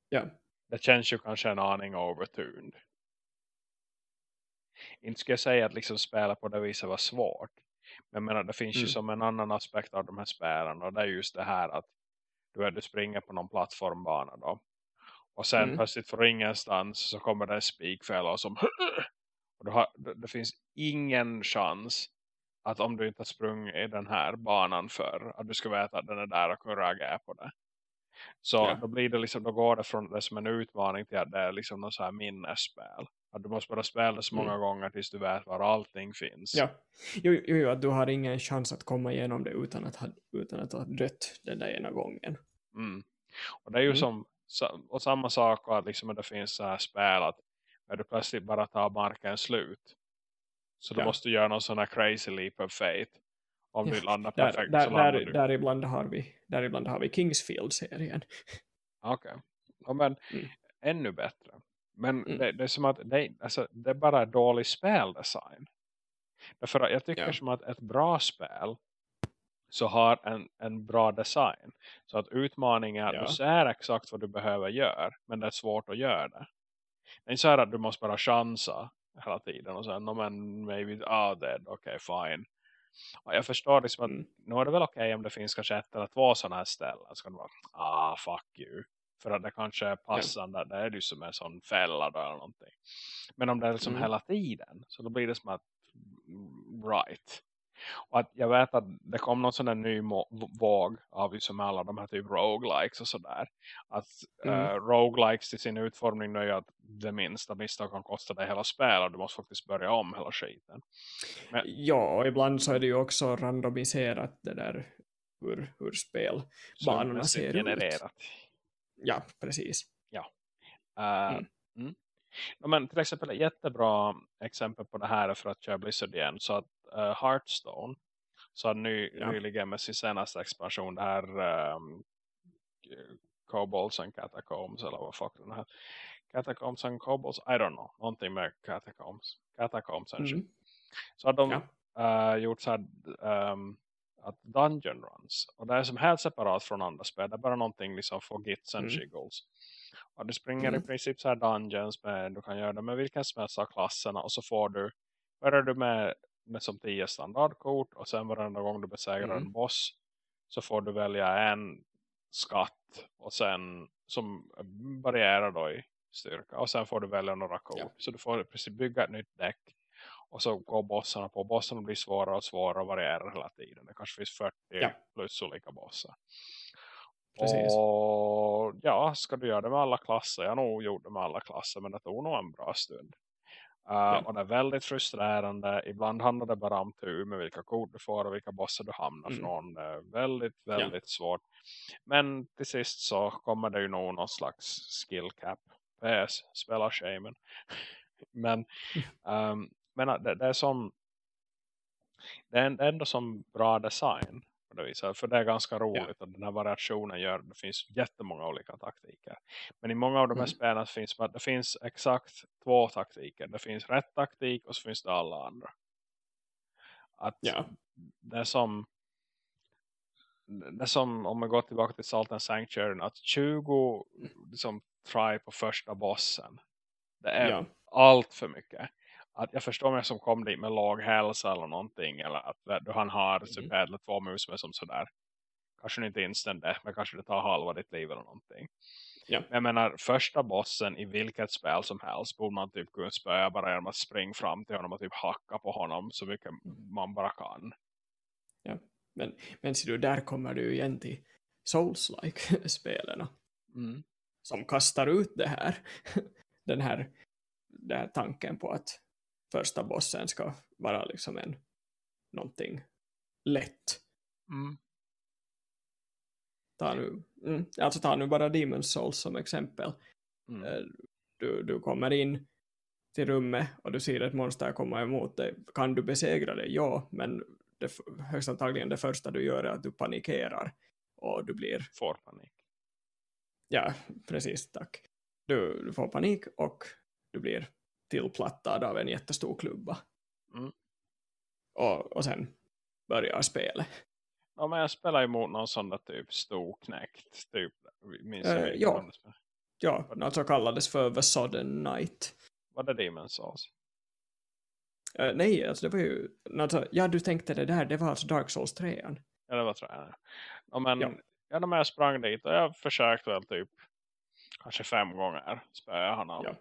Ja. Det känns ju kanske en aning overtuned. Inte ska jag säga att liksom spela på det viset var svårt. Men menar, det finns ju Mm. som en annan aspekt av de här spelen. Och det är just det här att du, du springer på någon plattformbana då. Och sen Mm. plötsligt från ingenstans så kommer det en spikfälla som och du har, det, finns ingen chans att om du inte har sprungit i den här banan för att du ska veta att den är där och kunna reagera på det. Så Ja. då blir det liksom, då går det från det som en utmaning till att det är liksom någon så här minnesspel. Att du måste bara spela det så många Mm. gånger tills du vet var allting finns. Ja, jo, jo, jo, att du har ingen chans att komma igenom det utan att ha, utan att ha dött den där ena gången. Mm. Och det är ju Mm. som och samma sak att liksom det finns så här spel att när du plötsligt bara tar marken slut. Så du Ja. måste göra någon sån här crazy leap of faith. Om Ja. landar perfekt där, så landar där, du. där, ibland har vi, där ibland har vi Kingsfield-serien. Okej. Ja, men Mm. ännu bättre. Men Mm. det, det är som att det, alltså, det är bara dålig speldesign. Därför att jag tycker Ja. som att ett bra spel så har en, en bra design. Så att utmaningen är att Ja. du ser exakt vad du behöver göra. Men det är svårt att göra det. Det är inte så här att du måste bara chansa hela tiden. Och sen, no, men maybe, ah, dead, okej, okay, fine. Och jag förstår liksom att Mm. nu är det väl okej om det finns kanske ett eller två sådana här ställen. Så kan det vara, ah, fuck you. För att det kanske är passande. Det är ju som en sån fälla då eller någonting. Men om det är liksom Mm. hela tiden. Så då blir det som att, mm, right. Och att jag vet att det kom någon sån där ny våg av liksom alla de här typ roguelikes och sådär. Att Mm. eh, roguelikes till sin utformning nu är att det minsta misstag kan kosta dig hela spel och du måste faktiskt börja om hela skiten. Men- Ja, och ibland så är det ju också randomiserat det där hur, hur spelbanorna ser ut. genererat. Ja, precis. Uh, Mm. mm. Ja, men till exempel ett jättebra exempel på det här är för att köra Blizzard igen. Så att uh, Hearthstone så har ny, Ja. nyligen med sin senaste expansion det här um, Kobolds and Catacombs eller vad fuck den här Catacombs and Kobolds, I don't know någonting med Catacombs Catacombs and. Mm. Så har de Ja. uh, gjort så här um, att Dungeon Runs och det är som helt separat från andra spel det är bara någonting liksom för gits and Mm. jiggles och du springer Mm. i princip så här dungeons med, du kan göra det med vilken som helst av klasserna och så får du, börjar du med, med som 10 standardkort och sen varenda gång du besegrar Mm. en boss så får du välja en skatt och sen som varierar då i styrka och sen får du välja några kort Ja. så du får i princip bygga ett nytt däck och så går bossarna på. Bossarna blir svårare och svårare och varierar hela tiden. Det kanske finns 40 Ja. plus olika bossar. Precis. Och ja, ska du göra det med alla klasser? Jag nog gjort det med alla klasser men det tog nog en bra stund. Uh, ja. Och det är väldigt frustrerande. Ibland handlar det bara om tur med vilka kort du får och vilka bossar du hamnar mm. från. Väldigt, väldigt ja. svårt. Men till sist så kommer det ju nog någon slags skill cap. PS, spela shaman. men um, men det, det, är som det är ändå som bra design på det viset. För det är ganska roligt ja. att den här variationen gör det finns jättemånga olika taktiker. Men i många av de här mm. spelen finns det finns exakt två taktiker. Det finns rätt taktik och så finns det alla andra. Att ja. det som det som om man går tillbaka till Salt and Sanctuary att 20 liksom, try på första bossen det är ja. allt för mycket att jag förstår mig som kom dit med låg hälsa eller någonting. Eller att du han har mm. typ eller två mus med som sådär. Kanske inte instant det, men kanske det tar halva ditt liv eller någonting. Ja. Jag menar, första bossen i vilket spel som helst borde man typ kunna spöa bara genom att springa fram till honom och typ hacka på honom så mycket man bara kan. Ja, men, men ser du, där kommer du igen till Souls-like spelarna. Mm. Som kastar ut det här, den här, den här tanken på att första bossen ska vara liksom en någonting lätt. Mm. Ta nu, mm, alltså ta nu bara Demon's Souls som exempel. Mm. Eh, du, du kommer in till rummet och du ser ett monster komma emot dig. Kan du besegra det? Ja, men det, högst antagligen det första du gör är att du panikerar och du blir... Får panik. Ja, precis, tack. Du, du får panik och du blir tillplattad av en jättestor klubba. Mm. Och, och sen börjar spelet. Ja, men jag spelar ju mot någon sån där typ storknäckt. Typ, minns äh, ja. ja, något som kallades för The Sudden Night. Var det Demon's Souls? Uh, nej, alltså det var ju... Alltså, ja, du tänkte det där, det var alltså Dark Souls 3. Ja, det var 3. Ja, men, ja. ja, men jag sprang dit och jag försökte väl typ kanske fem gånger spöa honom. Ja.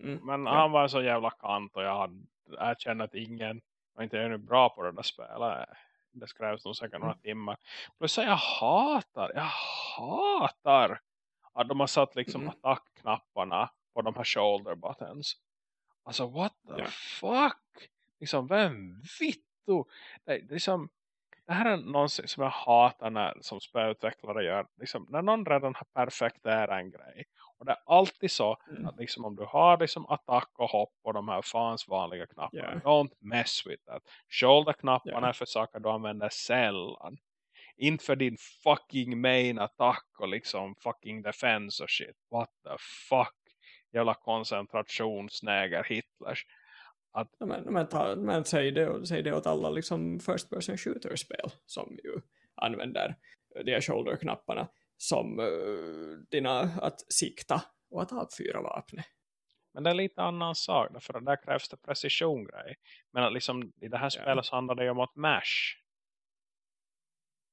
Mm, men ja. han var så jävla kant och jag, hade, jag kände att ingen var inte ännu bra på det där spelet. Det skrevs nog säkert några mm. timmar. Plus jag hatar, jag hatar att de har satt liksom mm. attackknapparna på de här shoulder buttons. Alltså what the ja. fuck? Liksom vem vittu? Det, det, liksom, det här är någonting som jag hatar när som spelutvecklare gör. Liksom, när någon redan har perfekterat en grej och det är alltid så mm. att liksom om du har liksom attack och hopp och de här fans vanliga knapparna. Yeah. Don't mess with that. Shoulder-knapparna yeah. är för saker du använder sällan. Inte för din fucking main attack och liksom fucking defense och shit. What the fuck? Jävla koncentrationsnäger Hitlers. Att... men, men, ta, men säg, det, säg det åt alla liksom first person shooter-spel som ju använder de här shoulder-knapparna som uh, dina att sikta och att avfyra vapnet. Men det är lite annan sak för där krävs det precision grej. Men att liksom, i det här spelet ja. så handlar det ju om att mash.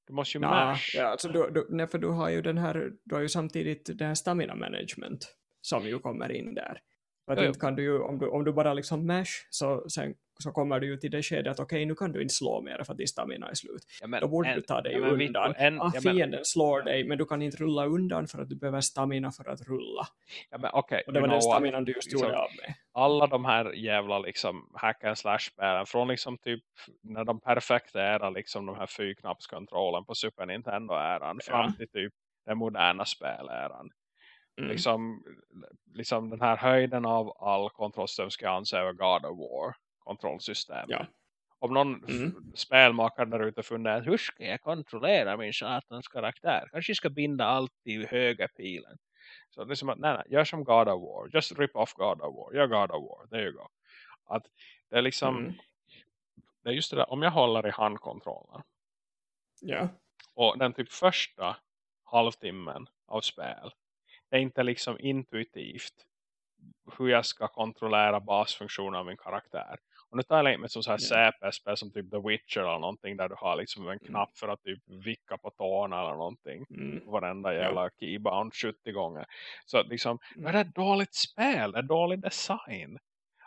Du måste ju ja, mash. Ja, alltså du, du, nej, för du har ju den här, du har ju samtidigt det här stamina management som ju kommer in där. För att inte kan du ju, om du, om du bara liksom mash så sen så kommer du ju till det skedet att okej okay, nu kan du inte slå mer för att din stamina är slut. Ja, men, Då borde en, du ta dig ja, undan. En, ah, fienden men, slår dig men du kan inte rulla undan för att du behöver stamina för att rulla. Ja, men, okay, och det var den staminan du just liksom, gjorde av med. Alla de här jävla liksom hack and slash spelen från liksom typ när de perfekterar liksom de här fyrknappskontrollen på Super Nintendo-äran ja. fram till typ den moderna speläran. Mm. Liksom, liksom den här höjden av all kontrollsystem ska jag anse över God of War kontrollsystem. Ja. Om någon mm. spelmakare där ute funderar hur ska jag kontrollera min satans karaktär? Kanske jag ska binda allt i högerpilen. Så det är som att, nej, nej, gör som God of War. Just rip off God of War. Gör God of War. There you go. Att det är liksom, mm. det är just det där, om jag håller i handkontrollen. Ja. Och den typ första halvtimmen av spel. Det är inte liksom intuitivt hur jag ska kontrollera basfunktionen av min karaktär. Och nu tar jag med som så här yeah. Som typ The Witcher eller någonting där du har liksom en mm. knapp för att typ vicka på tårna eller någonting. Mm. Varenda jävla yeah. keybound 70 gånger. Så liksom, mm. det är ett dåligt spel, det är dålig design.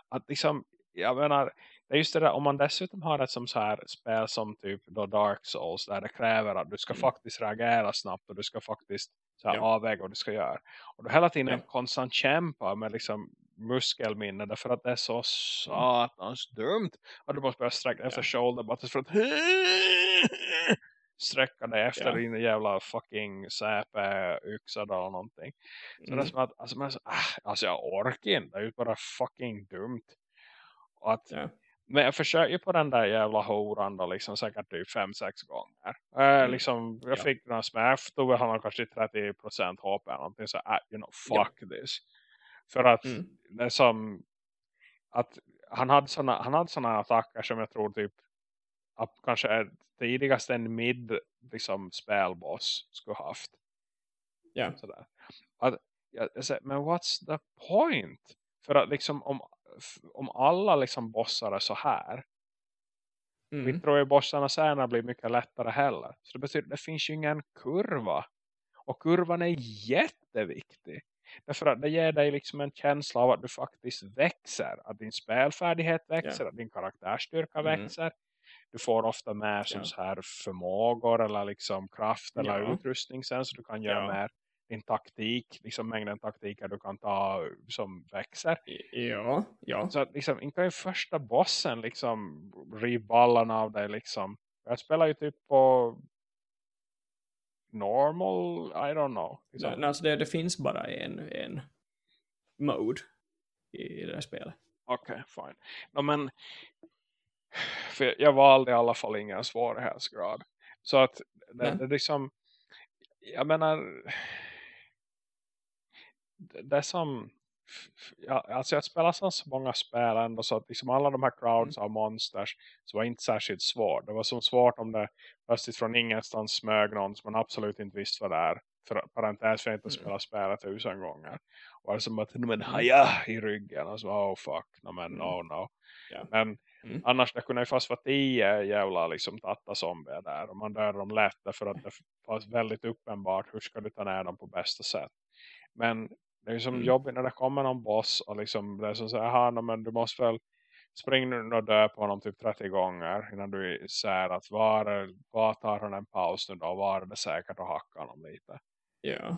Att liksom, jag menar, det är just det där, om man dessutom har ett som så här spel som typ då Dark Souls där det kräver att du ska mm. faktiskt reagera snabbt och du ska faktiskt så här, ja. avväga vad du ska göra. Och du hela tiden ja. konstant kämpa med liksom muskelminne därför att det är så satans dumt att du måste börja sträcka efter ja. shoulder buttons för att sträcka dig efter ja. din jävla fucking säpe yxa eller någonting. Så mm. det är mm. som att alltså, man, ah, alltså jag orkar inte, det är ju bara fucking dumt. Och att, ja. Men jag försöker på den där jävla horan då liksom säkert typ 5-6 gånger. Äh, mm. liksom, jag ja. fick några smäff, då har kanske 30% HP eller någonting så, uh, you know, fuck ja. this. För att mm. det som att han hade såna, han hade såna attacker som jag tror typ att kanske är tidigast en mid liksom spelboss skulle haft. Ja. Sådär. Att, jag, säger, men what's the point? För att liksom om, om alla liksom bossar är så här. Mm. Vi tror ju bossarna senare blir mycket lättare heller. Så det betyder att det finns ju ingen kurva. Och kurvan är jätteviktig. Därför att det ger dig liksom en känsla av att du faktiskt växer. Att din spelfärdighet växer. Yeah. Att din karaktärstyrka mm. växer. Du får ofta med som yeah. så här förmågor eller liksom kraft eller yeah. utrustning sen. Så du kan göra mer din taktik. Liksom mängden taktiker du kan ta som växer. Ja, ja. Så att liksom inte ju första bossen liksom riv av dig liksom. Jag spelar ju typ på normal, I don't know. Liksom. Nej, alltså det, det, finns bara en, en mode i det här spelet. Okej, okay, fine. No, men för jag valde i alla fall ingen svårighetsgrad. Så att det, det liksom jag menar det är som ja, alltså jag spelar så många spel ändå så att liksom alla de här crowds mm. av monsters så var inte särskilt svårt. Det var så svårt om det plötsligt från ingenstans smög någon som man absolut inte visste vad det är. För parentes för jag inte mm. spelat spelet tusen gånger. Och det som att, men mm. haja i ryggen. Och så, oh fuck, no men mm. no no. Yeah. Men mm. annars det kunde ju fast vara tio jävla liksom tatta zombier där. Och man dör dem lätt för att det var väldigt uppenbart hur ska du ta ner dem på bästa sätt. Men det är som mm. jobbigt när det kommer någon boss och liksom det är som säger, men du måste väl springa nu och dö på honom typ 30 gånger innan du säger att var, var tar han en paus nu då, var är det säkert att hacka honom lite. Ja.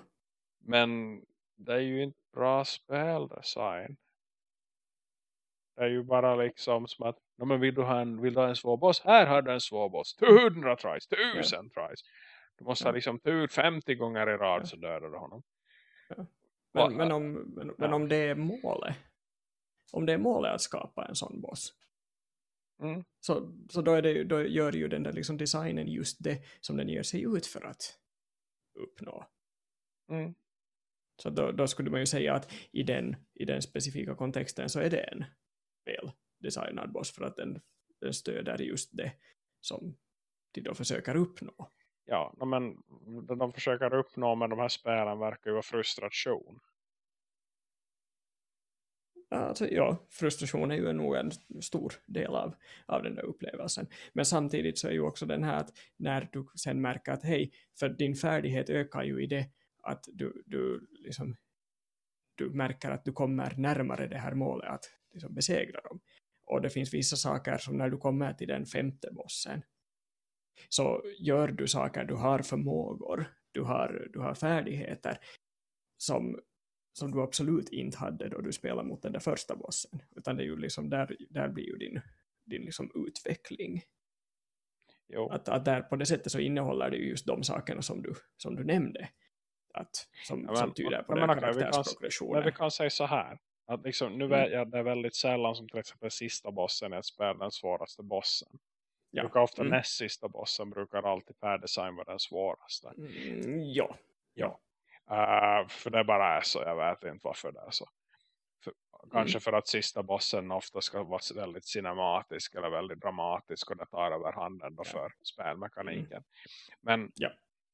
Men det är ju inte bra speldesign. Det är ju bara liksom som att, men vill du ha en, vill du ha en svår boss? Här har du en svår boss. Tusen tries, tusen ja. tries. Du måste ja. ha liksom tur 50 gånger i rad ja. så dödar du honom. Ja. Men, men, om, men, men om det är målet om det är målet att skapa en sån boss mm. så, så då, är det, då gör ju den där liksom designen just det som den ger sig ut för att uppnå. Mm. Så då, då, skulle man ju säga att i den, i den specifika kontexten så är det en väl designad boss för att den, den stöder just det som de då försöker uppnå ja, men det de försöker uppnå med de här spelen verkar ju vara frustration. Alltså, ja, frustration är ju nog en stor del av, av den där upplevelsen. Men samtidigt så är ju också den här att när du sen märker att hej, för din färdighet ökar ju i det att du, du, liksom, du märker att du kommer närmare det här målet att liksom besegra dem. Och det finns vissa saker som när du kommer till den femte bossen så gör du saker, du har förmågor, du har, du har färdigheter som, som du absolut inte hade då du spelade mot den där första bossen. Utan det är ju liksom, där, där blir ju din, din liksom utveckling. Jo. Att, att där på det sättet så innehåller det just de sakerna som du, som du nämnde. Att, som, ja, men, som tyder på den karaktärsprogressionen. Men vi kan säga så här. Att liksom, nu mm. vet jag det är väldigt sällan som till exempel sista bossen är ett spel den svåraste bossen. Ja. Brukar ofta mm. näst sista bossen brukar alltid per design vara den svåraste. Mm, ja. Ja. Uh, för det bara är så. Jag vet inte varför det är så. För, kanske mm. för att sista bossen ofta ska vara väldigt cinematisk eller väldigt dramatisk och det tar över handen då ja. för spelmekaniken. Mm. Men, ja.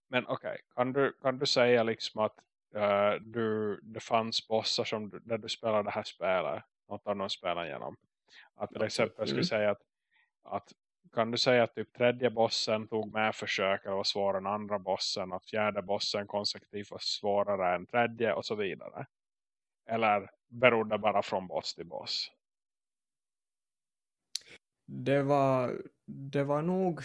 men okej, okay. kan, du, kan du säga liksom att uh, du, det fanns bossar som du, när du spelade det här spelet, något av de spelen genom. Att till exempel skulle mm. säga att, att kan du säga att typ tredje bossen tog med försök eller var svårare än andra bossen att fjärde bossen konsektivt var svårare än tredje och så vidare? Eller beror det bara från boss till boss? Det var det var nog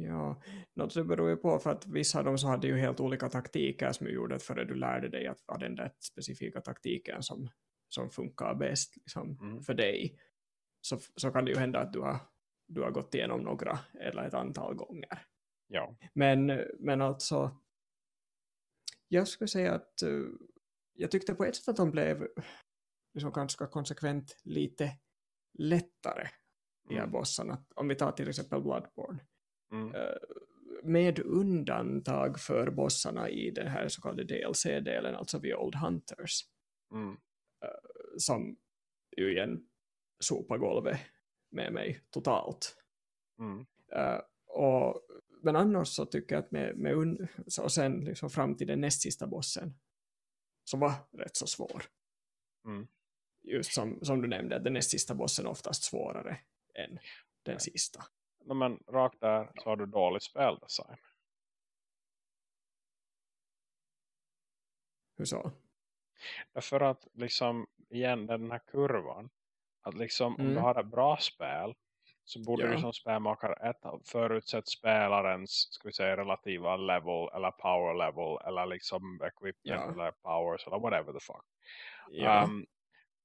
Ja, något det beror ju på för att vissa av dem så hade ju helt olika taktiker som gjorde före du lärde dig att vara den där specifika taktiken som, som funkar bäst liksom, Mm. för dig. Så, så kan det ju hända att du har, du har gått igenom några eller ett antal gånger. Ja. Men, men alltså, jag skulle säga att eh, jag tyckte på ett sätt att de blev liksom ganska konsekvent lite lättare, de här Mm. bossarna. Om vi tar till exempel Bloodborne. Mm. Eh, med undantag för bossarna i den här så kallade DLC-delen, alltså The Old Hunters, Mm. som ju igen sopar golvet med mig totalt. Mm. Eh, och, men annars så tycker jag att med, med un, så, sen liksom fram till den näst sista bossen som var rätt så svår. Mm. Just som, som du nämnde, den näst sista bossen är oftast svårare än den Ja. sista. No, men rakt där så har du dåligt speldesign. Hur så? Därför att liksom igen den här kurvan. Att liksom om Mm. du har ett bra spel. Så borde Ja. du som spelmakare ett förutsätt spelarens ska vi säga relativa level eller power level. Eller liksom equipment Ja. eller powers eller whatever the fuck. Ja, Um,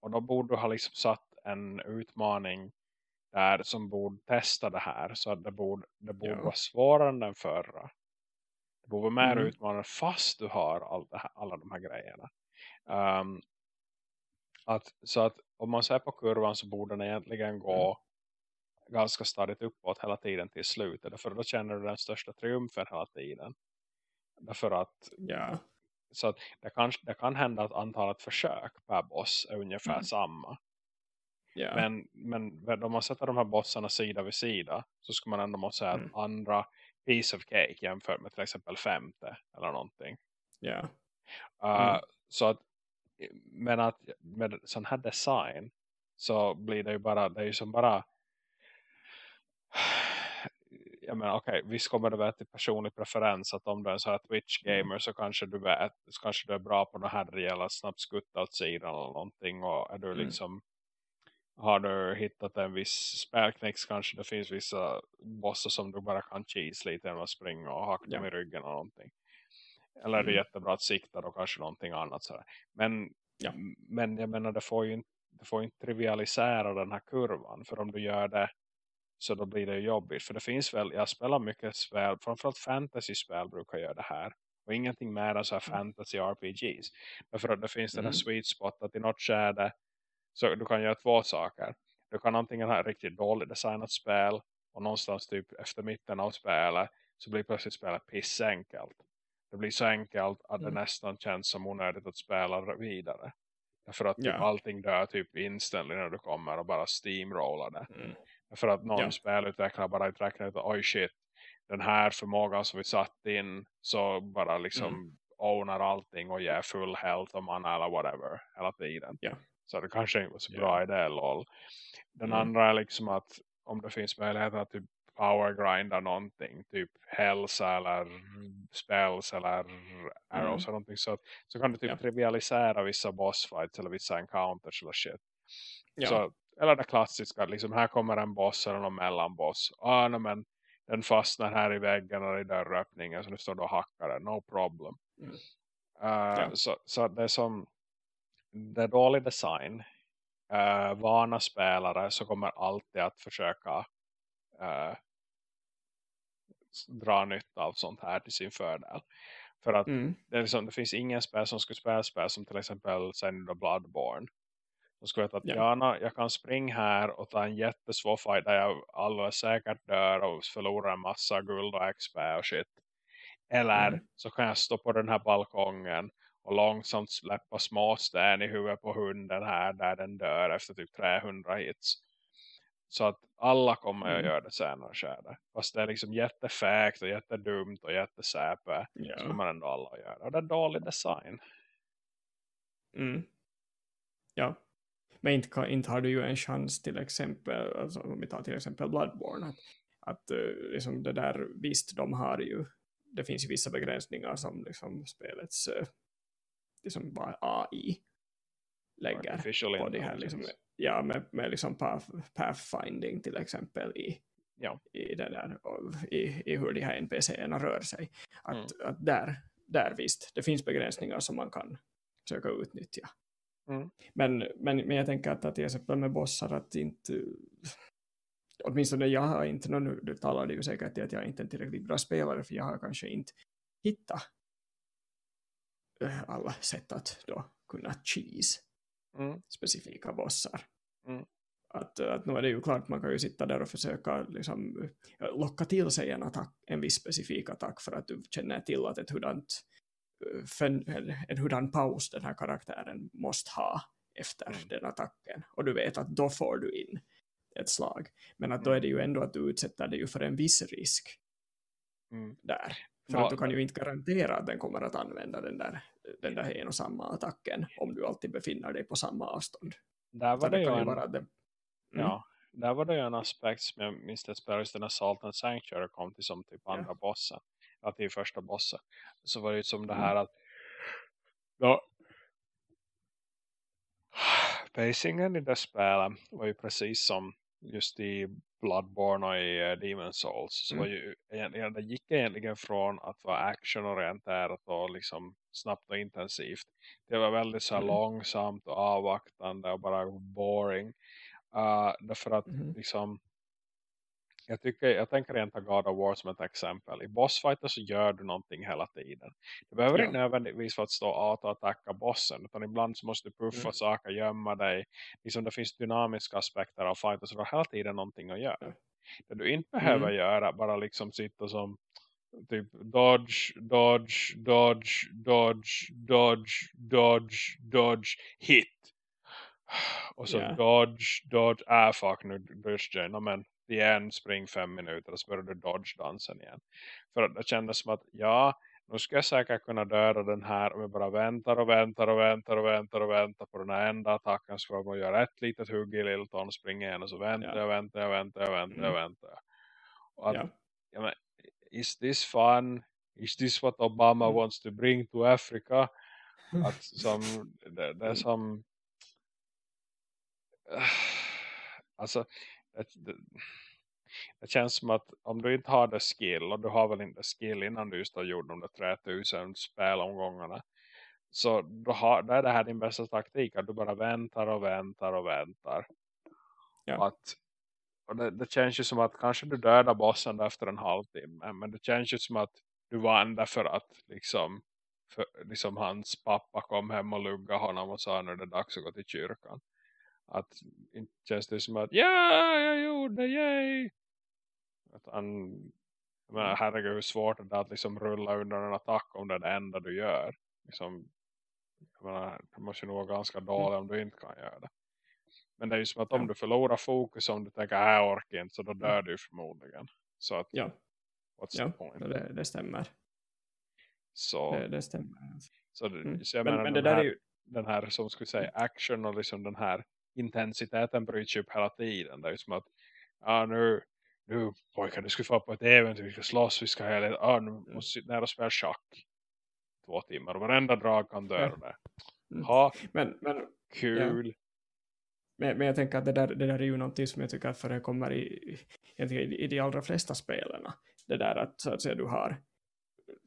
och då borde du ha liksom satt en utmaning där som borde testa det här. Så att det borde, det borde vara svårare än den förra. Det borde vara mer Mhm. utmanande fast du har all här, alla de här grejerna. Um, att, så att om man ser på kurvan så borde den egentligen gå ganska stadigt uppåt hela tiden till slutet. Därför då känner du den största triumfen hela tiden. Därför att ja, så att det, kan, det kan hända att antalet försök per boss är ungefär Mm. samma. ja, Men, men om man sätter de här bossarna sida vid sida så ska man ändå måste säga Mm. att andra piece of cake jämfört med till exempel femte eller någonting. ja, Uh, Mm. Så att men att med sån här design så blir det ju bara det är ju som bara jag menar okej, visst kommer det vara till personlig preferens att om du är en sån här Twitch-gamer så kanske du vet, så kanske du är bra på något här eller snabbt skutta åt sidan eller någonting och är du Mm. liksom har du hittat en viss spelknäck kanske det finns vissa bossar som du bara kan cheese lite genom att springa och hacka Ja. dem i ryggen eller någonting. Eller är det Mm. jättebra att sikta då kanske någonting annat sådär. Men, Ja. men jag menar det får ju inte, det får inte trivialisera den här kurvan. För om du gör det så då blir det jobbigt. För det finns väl, jag spelar mycket spel, framförallt fantasy-spel brukar göra det här. Och ingenting mer än så här Mm. fantasy RPGs. Därför att det finns den här Mm. sweet spot att i något skärde så du kan göra två saker. Du kan antingen ha riktigt dåligt designat spel och någonstans typ efter mitten av spelet så blir plötsligt spelet pissenkelt. Det blir så enkelt att det Mm. nästan känns som onödigt att spela vidare. Därför att typ Ja. allting dör typ instantly när du kommer och bara steamrollar det. Mm. För att någon Ja. spelutvecklare bara inte räknar ut oj shit, den här förmågan som vi satt in så bara liksom Mm. ownar allting och ger full health och mana eller whatever hela tiden. Ja. Så det kanske inte var så bra idé, lol. Den Mm. andra är liksom att om det finns möjlighet att typ powergrinda någonting, typ hälsa eller spells eller arrows eller någonting så, så kan du typ Ja. trivialisera vissa bossfights eller vissa encounters eller shit. Ja. Så, eller det klassiska, liksom här kommer en boss eller någon mellanboss. Ah, no, men den fastnar här i väggen eller i dörröppningen så nu står du och hackar den, no problem. Mm. Uh, Ja. så, så det är som det är dålig design. Uh, vana spelare så kommer alltid att försöka uh, dra nytta av sånt här till sin fördel. För att Mm. det, liksom, det finns ingen spel som skulle spela spel som till exempel sen då Bloodborne. Som skulle veta att Ja. ja. na, jag kan springa här och ta en jättesvår fight där jag alldeles säkert dör och förlorar en massa guld och XP och shit. Eller Mm. så kan jag stå på den här balkongen och långsamt släppa småsten i huvudet på hunden här där den dör efter typ 300 hits. Så att alla kommer att Mm. göra det senare skärde. Fast det är liksom jättefäkt och jättedumt och jättesäpe. Så Ja. kommer ändå alla att göra. Och det är dålig design. Mm. Ja. Men inte, inte har du ju en chans till exempel, alltså, om vi tar till exempel Bloodborne, att, att eh, liksom det där, visst de har ju, det finns ju vissa begränsningar som liksom spelets liksom bara AI lägger på det här liksom, ja, med, med liksom path, pathfinding till exempel i, Ja. i, det där, i, i hur de här NPCerna rör sig. Att, Mm. att där, där visst, det finns begränsningar som man kan försöka utnyttja. Mm. Men, men, men jag tänker att, att till exempel med bossar att inte åtminstone jag har inte, nu du talade ju säkert till att jag inte är en tillräckligt bra spelare för jag har kanske inte hittat eh, alla sätt att då kunna cheese Mm. specifika bossar. Mm. Att, att nu är det ju klart, man kan ju sitta där och försöka liksom, eh, locka till sig en, attack, en viss specifik attack för att du känner till att ett hurdant, eh, en, en hurdan paus den här karaktären måste ha efter Mm. den attacken. Och du vet att då får du in ett slag. Men att då är det ju ändå att du utsätter dig för en viss risk Mm. där. För Ja, att du kan ju inte garantera att den kommer att använda den där, den där en och samma attacken om du alltid befinner dig på samma avstånd. Där var Utan det ju en, vara att det, Mm. ja, där var det ju en aspekt som jag minns att spelade just när Salt and Sanctuary kom till som typ Ja. andra bossen. Ja, till första bossen. Så var det ju som det Mm. här att då, pacingen i det spelet var ju precis som just i Bloodborne och i uh, Demon's Souls. Så Mm. ju, det gick egentligen från att vara actionorienterat och liksom snabbt och intensivt. Det var väldigt så Mm. långsamt och avvaktande och bara boring. Uh, därför att Mhm. liksom jag, tycker, jag tänker egentligen God of War som ett exempel. I bossfighter så gör du någonting hela tiden. Det behöver Ja. inte nödvändigtvis vara att stå och autoattacka bossen. Utan ibland så måste du puffa Mm. saker, gömma dig. Liksom det finns dynamiska aspekter av fighter så du har hela tiden någonting att göra. Det du inte behöver Mm. göra bara liksom sitta som typ dodge, dodge, dodge, dodge, dodge, dodge, dodge, hit. Och så Ja. dodge, dodge, äh fuck nu dodge jag. No, men igen spring fem minuter och så börjar du dodge dansen igen. För det kändes som att ja, nu ska jag säkert kunna döda den här om jag bara väntar och väntar och väntar och väntar och väntar på den här enda attacken så får man göra ett litet hugg i lilltån och springa igen och så väntar Ja. jag, väntar jag, väntar jag, väntar jag, Mm. väntar jag. Och att, Ja. ja, men, is this fun? Is this what Obama Mm. wants to bring to Africa? Att som, det, det är som alltså det, det, känns som att om du inte har det skill och du har väl inte skill innan du just har gjort de där 3000 spelomgångarna så då, har, då är det här din bästa taktik att du bara väntar och väntar och väntar Ja. att, och det, det känns ju som att kanske du dödar bossen efter en halvtimme men det känns ju som att du vann därför att liksom, för, liksom hans pappa kom hem och lugga honom och sa nu är det dags att gå till kyrkan att inte känns det som att ja, jag gjorde det, yay! Att han, jag menar, herregud hur svårt det är att liksom rulla under en attack om det är det enda du gör. Liksom, jag menar, det måste nog vara ganska dåligt om du inte kan göra det. Men det är ju som att om du förlorar fokus om du tänker att jag orkar inte så då dör du förmodligen. Så att, Ja. what's Ja, the point? det, det stämmer. Så, Det, det stämmer. så, Mm. så jag Men, menar men det där här, är ju... den här som skulle säga action och liksom den här intensiteten bryts upp hela tiden. Det är som att ah, nu, nu pojkar du ska få på ett äventyr, vi ska slåss, vi ska hela ah, nu måste vi ner och spela schack två timmar och varenda drag kan dö Ja. Mm. Ha, Men, men, kul. men, men jag tänker att det där, det där är ju någonting som jag tycker att förekommer i, i, i de allra flesta spelarna. Det där att, så att säga, du har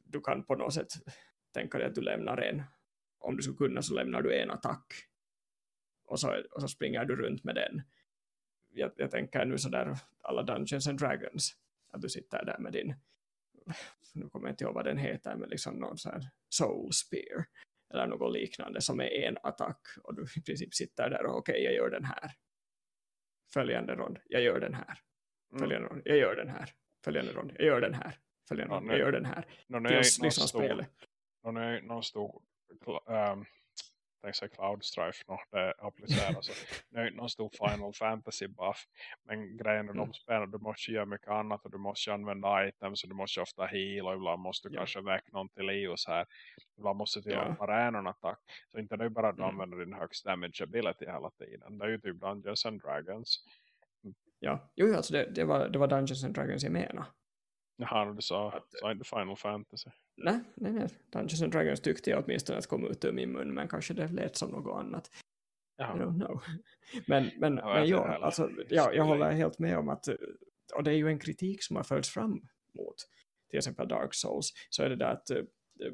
du kan på något sätt tänka dig att du lämnar en om du skulle kunna så lämnar du en attack och så, och så springer du runt med den. Jag, jag tänker nu sådär alla Dungeons and Dragons att du sitter där med din nu kommer jag inte ihåg vad den heter men liksom någon sån här soul spear eller något liknande som är en attack och du i princip sitter där och okej okay, jag gör den här. Följande rond, jag gör den här. Mm. följande rond, jag gör den här. Följande rond, jag gör den här. Följande Ja, rond, jag gör den här. Nå, nu är liksom spelet. Nå, nu är någon stor um, tänkte säga Cloud Strife, no, det appliceras. Nu är jag inte någon stor Final Fantasy buff. Men grejen är Mm. de spelar, du måste göra mycket annat och du måste använda items och du måste ofta heal och ibland måste du Ja. kanske väcka någon till liv och så här. Ibland måste du till Ja. en attack. Så inte det är bara att du Mm. använder din högst damage ability hela tiden. Det är ju typ Dungeons and Dragons. ja, jo alltså det, det, var, det var Dungeons and Dragons jag menar Jaha, du sa, Att- sa inte Final Fantasy. nej, nej, nej, Dungeons and Dragons tyckte jag åtminstone att kom ut ur min mun men kanske det lät som något annat I Jaha. don't know. Men, men, Ja, men jag alltså, Skulle ja, jag håller jag- helt med om att, och det är ju en kritik som har förts fram mot till exempel Dark Souls, så är det där att uh,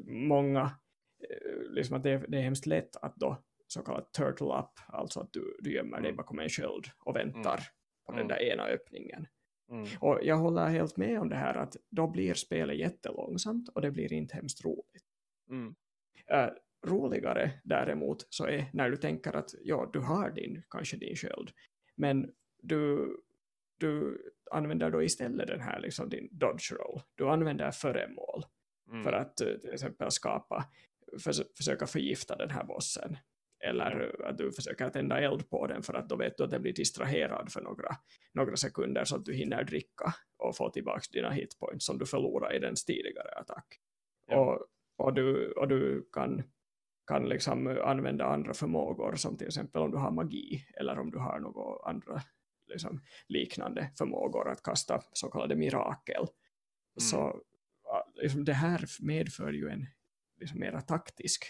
många, uh, liksom att det, det, är hemskt lätt att då så kallat turtle up, alltså att du, du gömmer dig mm. bakom en sköld och väntar mm. på den mm. där ena öppningen. Mm. Och jag håller helt med om det här att då blir spelet jättelångsamt och det blir inte hemskt roligt. Mm. Uh, roligare däremot så är när du tänker att ja, du har din, kanske din sköld men du, du använder då istället den här liksom din dodge roll. Du använder föremål mm. för att eh, till exempel skapa för, försöka förgifta den här bossen eller att du försöker tända eld på den för att då vet du att den blir distraherad för några, några sekunder så att du hinner dricka och få tillbaka dina hitpoints som du förlorar i den tidigare attack. Ja. Och, och, du, och du kan, kan liksom använda andra förmågor som till exempel om du har magi eller om du har några andra liksom, liknande förmågor att kasta så kallade mirakel. Mm. Så liksom, det här medför ju en liksom, mera taktisk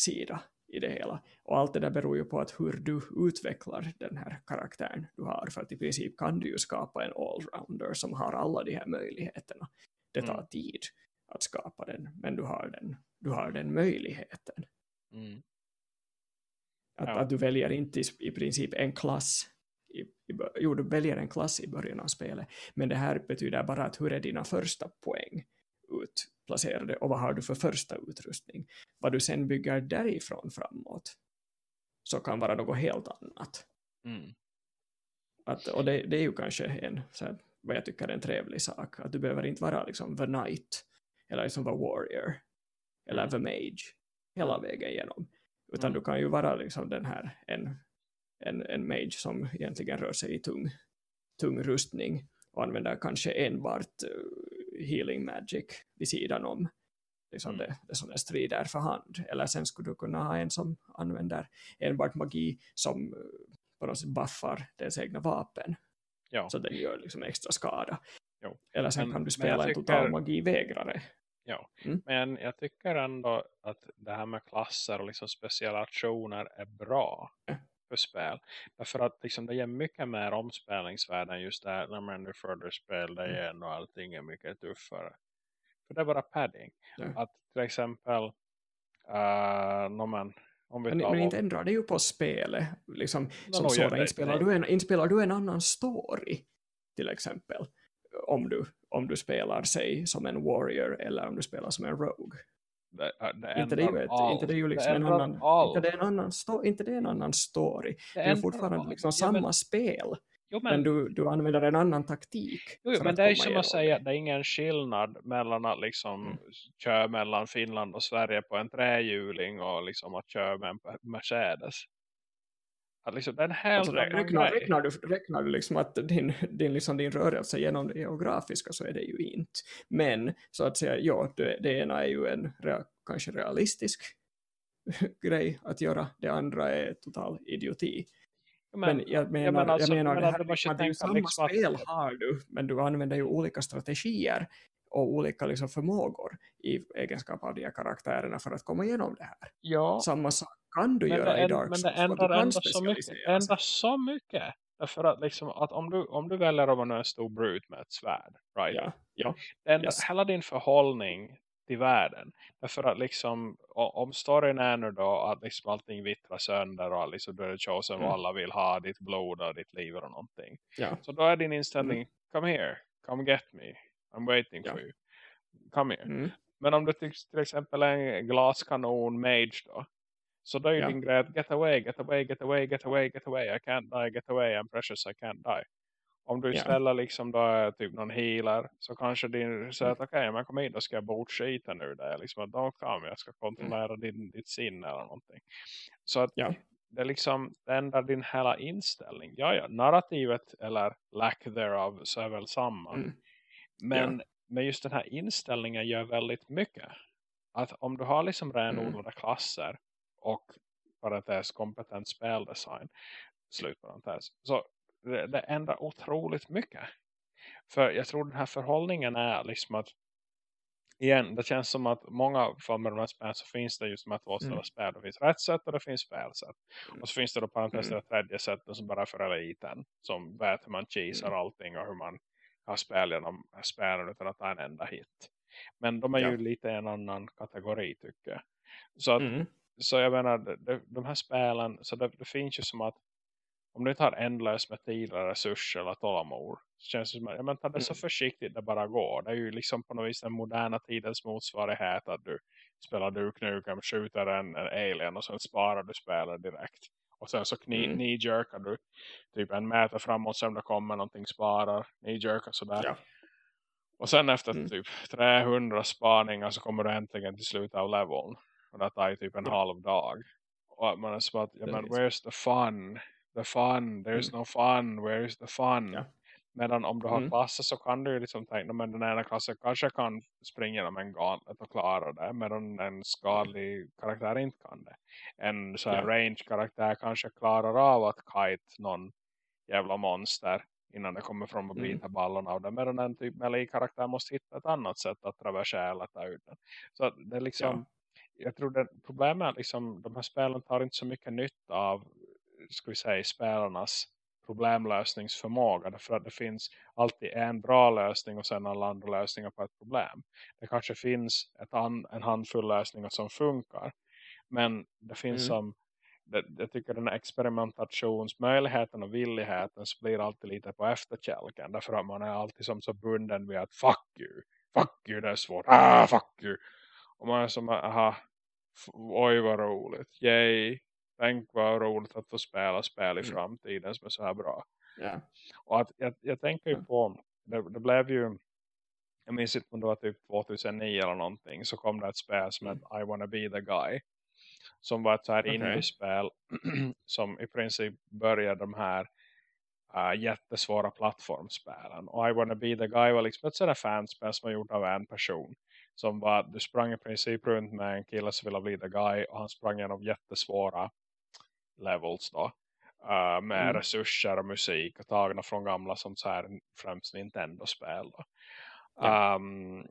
sida i det hela. Och allt det där beror ju på att hur du utvecklar den här karaktären du har. För att i princip kan du ju skapa en allrounder som har alla de här möjligheterna. Det tar mm. tid att skapa den, men du har den, du har den möjligheten. Mm. Att, ja. att du väljer inte i, i princip en klass i, i, jo, du väljer en klass i början av spelet, men det här betyder bara att hur är dina första poäng utplacerade och vad har du för första utrustning. Vad du sen bygger därifrån framåt så kan vara något helt annat. Mm. Att, och det, det, är ju kanske en, så här, vad jag tycker är en trevlig sak, att du behöver inte vara liksom the knight eller liksom the warrior eller mm. the mage hela vägen igenom. Utan mm. du kan ju vara liksom den här en, en, en mage som egentligen rör sig i tung, tung rustning och använder kanske enbart healing magic vid sidan om liksom mm. det, det som är strider för hand. Eller sen skulle du kunna ha en som använder enbart magi som eh, på något sätt buffar dess egna vapen. Ja. Så den gör liksom extra skada. Jo. Eller sen men, kan du spela tycker, en total magivägrare. Ja, mm. men jag tycker ändå att det här med klasser och liksom speciella aktioner är bra. Ja för spel. Därför att liksom, det ger mycket mer omspelningsvärde än just det här när man nu further spel det mm. igen och allting är mycket tuffare. För det är bara padding. Ja. Att till exempel uh, no, man, om vi men, men inte ändrar det ju på spelet. Liksom, som sådan. Inspelar, du en, inspelar du en annan story till exempel om du, om du spelar sig som en warrior eller om du spelar som en rogue. Det, det inte, det är ju ett, inte det är ju liksom en annan, inte det är en annan, sto, inte det är en annan story. Det, är fortfarande liksom samma men, spel. Jo, men, men, du, du använder en annan taktik. Jo, men det är som att säga att det är ingen skillnad mellan att liksom mm. köra mellan Finland och Sverige på en trähjuling och liksom att köra med en Mercedes. Att liksom, den här alltså, räknar, räknar, du, räknar du liksom att din, din, liksom din rörelse genom det geografiska så är det ju inte. Men så att säga, ja, det, det ena är ju en kanske realistisk grej att göra. Det andra är total idioti. Men, men jag menar, alltså, jag menar det här, liksom, samma liksom spel att... har du, men du använder ju olika strategier och olika liksom förmågor i egenskap av de här karaktärerna för att komma igenom det här. Ja. Samma sak kan du men göra i Dark Souls. Men det ändrar ändå så mycket. Ändrar så mycket. Därför att, liksom, att om, du, om du väljer att vara en stor brut med ett svärd. Right? Ja. Ja. Den, yes. Hela din förhållning till världen. Därför att liksom, om storyn är nu då att liksom allting vittrar sönder och liksom du är chosen mm. och alla vill ha ditt blod och ditt liv och någonting. Ja. Så då är din inställning, mm. come here, come get me, I'm waiting ja. for you. Come here. Mm. Men om du till, till exempel är en glaskanon mage då. Så då är ja. din grej att get away, get away, get away, get away, get away. I can't die, get away, I'm precious, I can't die. Om du istället ja. liksom då är typ någon healer så kanske din säger att mm. okej, okay, men kom hit då ska jag bort skiten nu där. Liksom att då kan jag ska kontrollera mm. din, ditt sinne eller någonting. Så att ja. det liksom, det ändrar din hela inställning. Ja, ja, narrativet eller lack thereof så är väl samma. Mm. Men, ja. men just den här inställningen gör väldigt mycket. Att om du har liksom renodlade mm. klasser och parentes kompetent speldesign slutparentes. Så det, det ändrar otroligt mycket. För jag tror den här förhållningen är liksom att igen, det känns som att många former av spel så finns det just med två mm. spel. Det finns rätt sätt och det finns fel sätt. Mm. Och så finns det då parentes mm. det tredje sättet som bara för eliten. Som vet hur man cheesar mm. allting och hur man har spelat genom spelen utan att ta en enda hit. Men de är ja. ju lite en annan kategori tycker jag. Så, att, mm. Så jag menar, de, de här spelen, så det, det, finns ju som att om du inte har ändlös med tid eller resurser eller tålamod så känns det som att ja, men ta det så mm. försiktigt det bara går. Det är ju liksom på något vis den moderna tidens motsvarighet att du spelar Duke Nukem, skjuter en, en alien och sen sparar du spelar direkt. Och sen så kni, mm. knee-jerkar du typ en meter framåt sen det kommer någonting sparar, knee-jerkar sådär. Ja. Och sen efter mm. typ 300 spaningar så kommer du äntligen till slutet av leveln. Och det tar ju typ en halv dag. Och man är så att, ja men where's the fun? The fun, there's mm. no fun, where's the fun? Ja. Medan om du har mm. klasser så kan du ju liksom tänka men den ena klassen kanske kan springa genom en gauntlet och klara det. Medan en skadlig karaktär inte kan det. En så här ja. range-karaktär kanske klarar av att kite någon jävla monster innan det kommer fram och bryta mm. ballarna av det. Medan en typ melee-karaktär måste hitta ett annat sätt att traversera eller ta ut den. Så det är liksom, ja. Jag tror det problemet är liksom, de här spelen tar inte så mycket nytta av, ska vi säga, spelarnas problemlösningsförmåga. Därför att det finns alltid en bra lösning och sen alla andra lösningar på ett problem. Det kanske finns ett an, en handfull lösningar som funkar. Men det finns mm. som det, jag tycker den här experimentationsmöjligheten och villigheten så blir alltid lite på efterkälken. Därför att man är alltid som så bunden vid att fuck you, fuck you det är svårt, ah fuck you. Och man är som, aha, oj vad roligt, yay, tänk vad roligt att få spela spel i framtiden som är så här bra. Yeah. Och att jag, jag tänker ju på, det, det, blev ju, jag minns inte om det var typ 2009 eller någonting, så kom det ett spel som mm. heter I wanna be the guy. Som var ett så här okay. indie-spel som i princip började de här uh, jättesvåra plattformspelen. Och I wanna be the guy var liksom ett sådant fanspel som var gjort av en person som var, du sprang i princip runt med en kille som ville bli the guy och han sprang genom jättesvåra levels då. Uh, med mm. resurser och musik och tagna från gamla som så här främst Nintendo-spel. Ja. Um,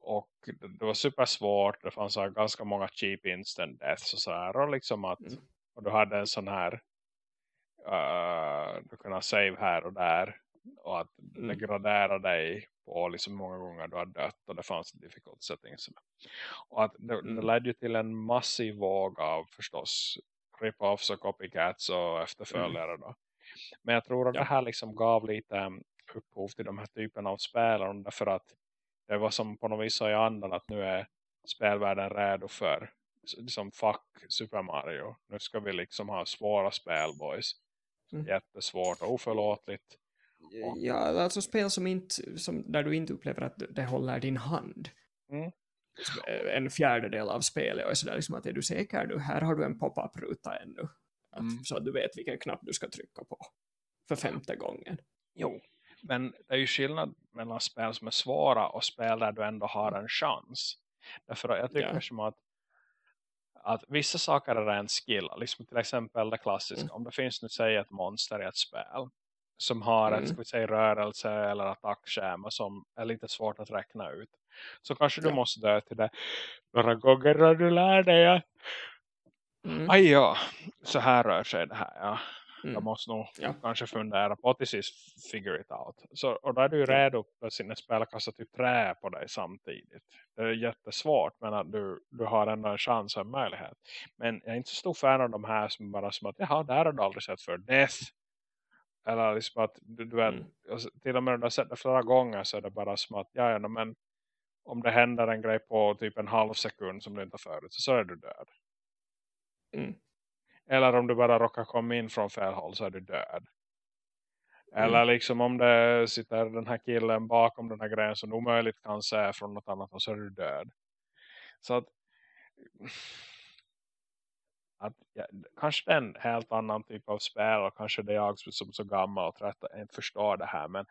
och det var supersvårt, det fanns så ganska många cheap instant deaths och så här och liksom att mm. och du hade en sån här uh, du kunde save här och där och att mm. det graderade dig på liksom många gånger du har dött och det fanns difficult settings och att det, mm. det ledde ju till en massiv våg av förstås rip-offs och copycats och efterföljare mm. då. Men jag tror att ja. det här liksom gav lite um, upphov till de här typen av spel därför att det var som på något vis i andan att nu är spelvärlden redo för liksom fuck Super Mario. Nu ska vi liksom ha svåra spel boys. Mm. Jättesvårt och oförlåtligt. Ja, alltså spel som inte, som, där du inte upplever att det håller din hand. Mm. En fjärdedel av spelet och är sådär liksom att är du säker nu? Här har du en pop-up-ruta ännu. Att, mm. Så att du vet vilken knapp du ska trycka på. För femte gången. Jo, men det är ju skillnad mellan spel som är svåra och spel där du ändå har en chans. Därför jag tycker yeah. som att att vissa saker är en skill. Liksom till exempel det klassiska. Mm. Om det finns nu säg ett monster i ett spel. Som har mm. ett ska vi säga, rörelse eller attackschema som är lite svårt att räkna ut. Så kanske du måste dö till det. Några gånger du lär dig att mm. aj ja, så här rör sig det här. Ja. Mm. Jag måste nog ja. kanske fundera på till sist figure it out. Så, och då är du ju redo för sina spel kasta typ trä på dig samtidigt. Det är jättesvårt men att du, du har ändå en chans och en möjlighet. Men jag är inte så stor fan av de här som bara som att jaha, där har du aldrig sett för death. Eller liksom att du, du vet, mm. Till och med om du har sett det flera gånger så är det bara som att ja, ja men om det händer en grej på typ en halv sekund som du inte har förut så är du död. Mm. Eller om du bara råkar komma in från fel håll så är du död. Eller mm. liksom om det sitter den här killen bakom den här grejen som omöjligt kan se från något annat så är du död. Så att, att ja, kanske det är en helt annan typ av spel och kanske det är jag som är så gammal och trött inte förstår det här men,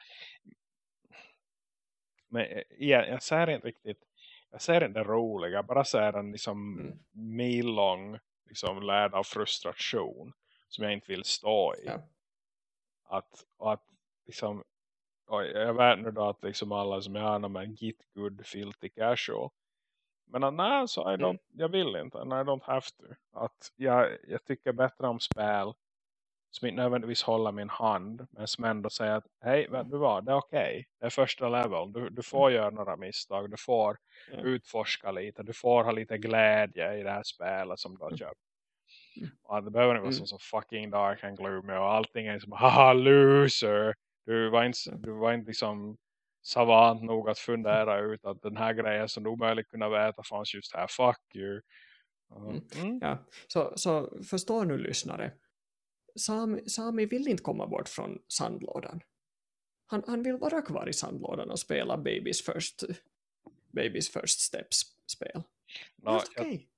men igen, jag ser inte riktigt jag ser inte det roliga, jag bara ser en liksom mm. mil liksom lärd av frustration som jag inte vill stå i. Ja. Att, och att liksom, och jag vet nu då att liksom alla som jag har en git good filthy casual. Men nej, så I don't, mm. jag vill inte. And I don't have to. Att jag, jag tycker bättre om spel som inte nödvändigtvis håller min hand men som ändå säger att hej, vet du vad, det är okej. Okay. Det är första level. Du, du får göra några misstag. Du får mm. utforska lite. Du får ha lite glädje i det här spelet som du har köpt. Mm. Och det behöver inte vara mm. så fucking dark and gloomy och allting är som haha loser. Du var inte, du var inte liksom savant nog att fundera ut att den här grejen som du kunna veta fanns just här. Fuck you. Mm. Mm. Ja, så, så förstår nu lyssnare. Sami, Sami vill inte komma bort från sandlådan. Han, han vill vara kvar i sandlådan och spela Babies First, Babies first Steps-spel. No, Helt okej.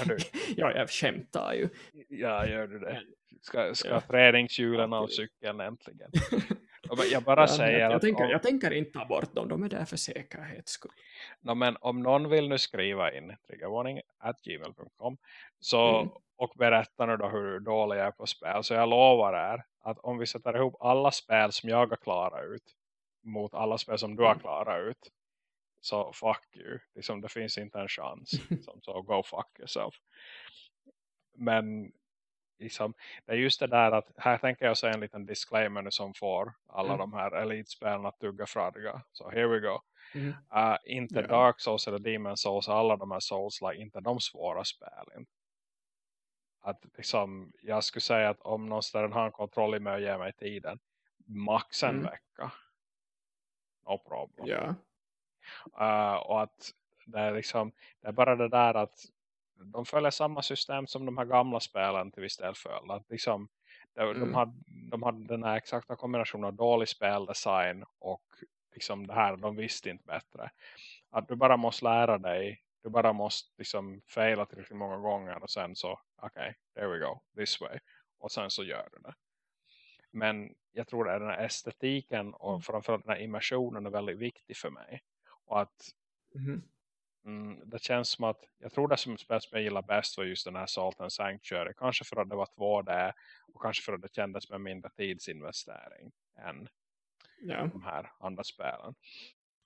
Okay. ja, jag skämtar ju. Ja, gör du det. Ska, ska ja. träningshjulen av cykeln äntligen. Jag bara säger jag, jag, tänker, om, jag tänker inte ta bort dem, de är där för säkerhets skull. No, men om någon vill nu skriva in triggervarning at gmail.com så, mm. och berätta nu då hur dålig jag är på spel. Så jag lovar er att om vi sätter ihop alla spel som jag har klarat ut mot alla spel som du har mm. klarat ut så fuck you. Liksom, det finns inte en chans. Liksom, så go fuck yourself. Men liksom, det är just det där att här tänker jag säga en liten disclaimer som får alla mm. de här elitspelarna att tugga fradiga. Så here we go. Mm. Uh, inte yeah. Dark Souls eller Demon Souls, alla de här Souls, like, inte de svåra spelen. Att liksom, jag skulle säga att om någon ställe har en kontroll i mig och ger mig tiden, max en mm. vecka. No problem. Yeah. Uh, och att det är liksom, det är bara det där att de följer samma system som de här gamla spelen till viss del. Att liksom, de, mm. de, hade, de hade den här exakta kombinationen av dålig speldesign och liksom det här, de visste inte bättre. Att du bara måste lära dig, du bara måste liksom faila tillräckligt många gånger och sen så, okej, okay, there we go, this way. Och sen så gör du det. Men jag tror att den här estetiken och mm. framförallt den här immersionen är väldigt viktig för mig. Och att mm. Mm, det känns som att jag tror det som spel som jag gillar bäst var just den här Salt and Sanctuary. Kanske för att det var 2D och kanske för att det kändes med mindre tidsinvestering än ja. de här andra spelen.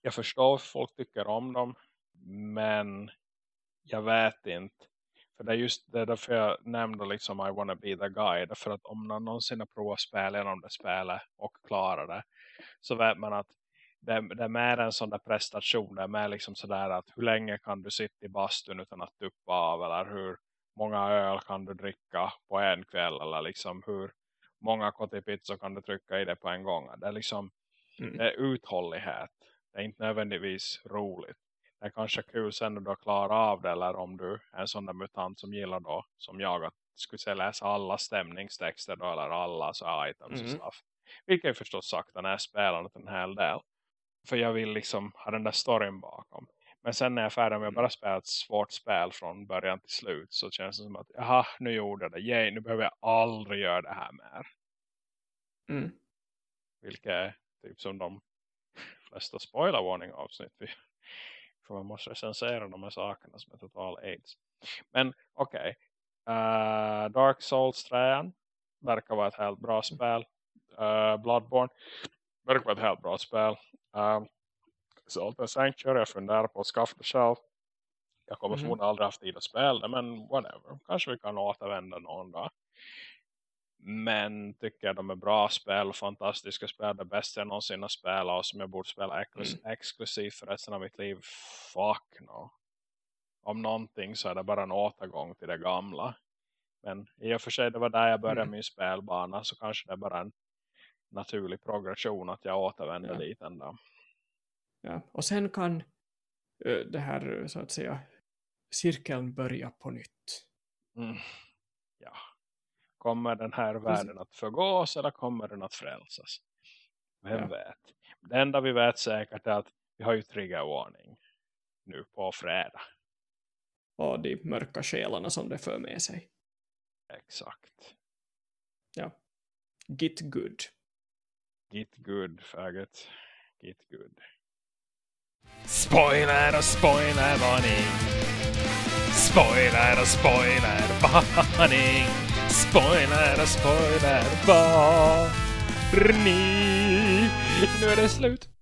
Jag förstår att folk tycker om dem men jag vet inte. För det är just det därför jag nämnde liksom I wanna be the guy. För att om man någonsin har provat spel genom det spelet och klarar det så vet man att det, det är mer en sån där prestation. Det är mer liksom sådär att hur länge kan du sitta i bastun utan att tuppa av. Eller hur många öl kan du dricka på en kväll. Eller liksom hur många kotipizza kan du trycka i det på en gång. Det är liksom mm. det är uthållighet. Det är inte nödvändigtvis roligt. Det är kanske kul sen när du har klarat av det. Eller om du är en sån där mutant som gillar då. Som jag att skulle säga läsa alla stämningstexter då. Eller alla så items mm. och stuff. Vilket förstås sagt när jag spelat en hel del. För jag vill liksom ha den där storyn bakom. Men sen när jag är färdig med att bara spela ett svårt spel från början till slut. Så känns det som att, jaha, nu gjorde jag det. Yay, nu behöver jag aldrig göra det här mer. Mm. Vilket är typ som de flesta spoilervarning avsnitt. För man måste recensera de här sakerna som är total aids. Men okej. Okay. Uh, eh, Dark Souls 3 verkar vara ett helt bra spel. Uh, Bloodborne verkar vara ett helt bra spel. Um, så allt är Sanctuary, jag funderar på att skaffa själv. Jag kommer mm. förmodligen aldrig haft tid att spela det, men whatever. Kanske vi kan återvända någon dag. Men tycker jag de är bra spel, fantastiska spel, det bästa jag någonsin har spelat och som jag borde spela ex mm. exklusivt för resten av mitt liv. Fuck no. Om någonting så är det bara en återgång till det gamla. Men i och för sig det var där jag började mm. min spelbana så kanske det är bara en naturlig progression att jag återvänder ja. dit ändå. Ja, och sen kan det här så att säga cirkeln börja på nytt. Mm. Ja. Kommer den här världen att förgås eller kommer den att frälsas? Vem ja. vet? Det enda vi vet säkert är att vi har ju triggervarning nu på fredag. Och de mörka själarna som det för med sig. Exakt. Ja. Get good. Get good, faggot. Get good. Spoiler och spoiler varning. Spoiler och spoiler varning. Spoiler och spoiler varning. Nu är det slut.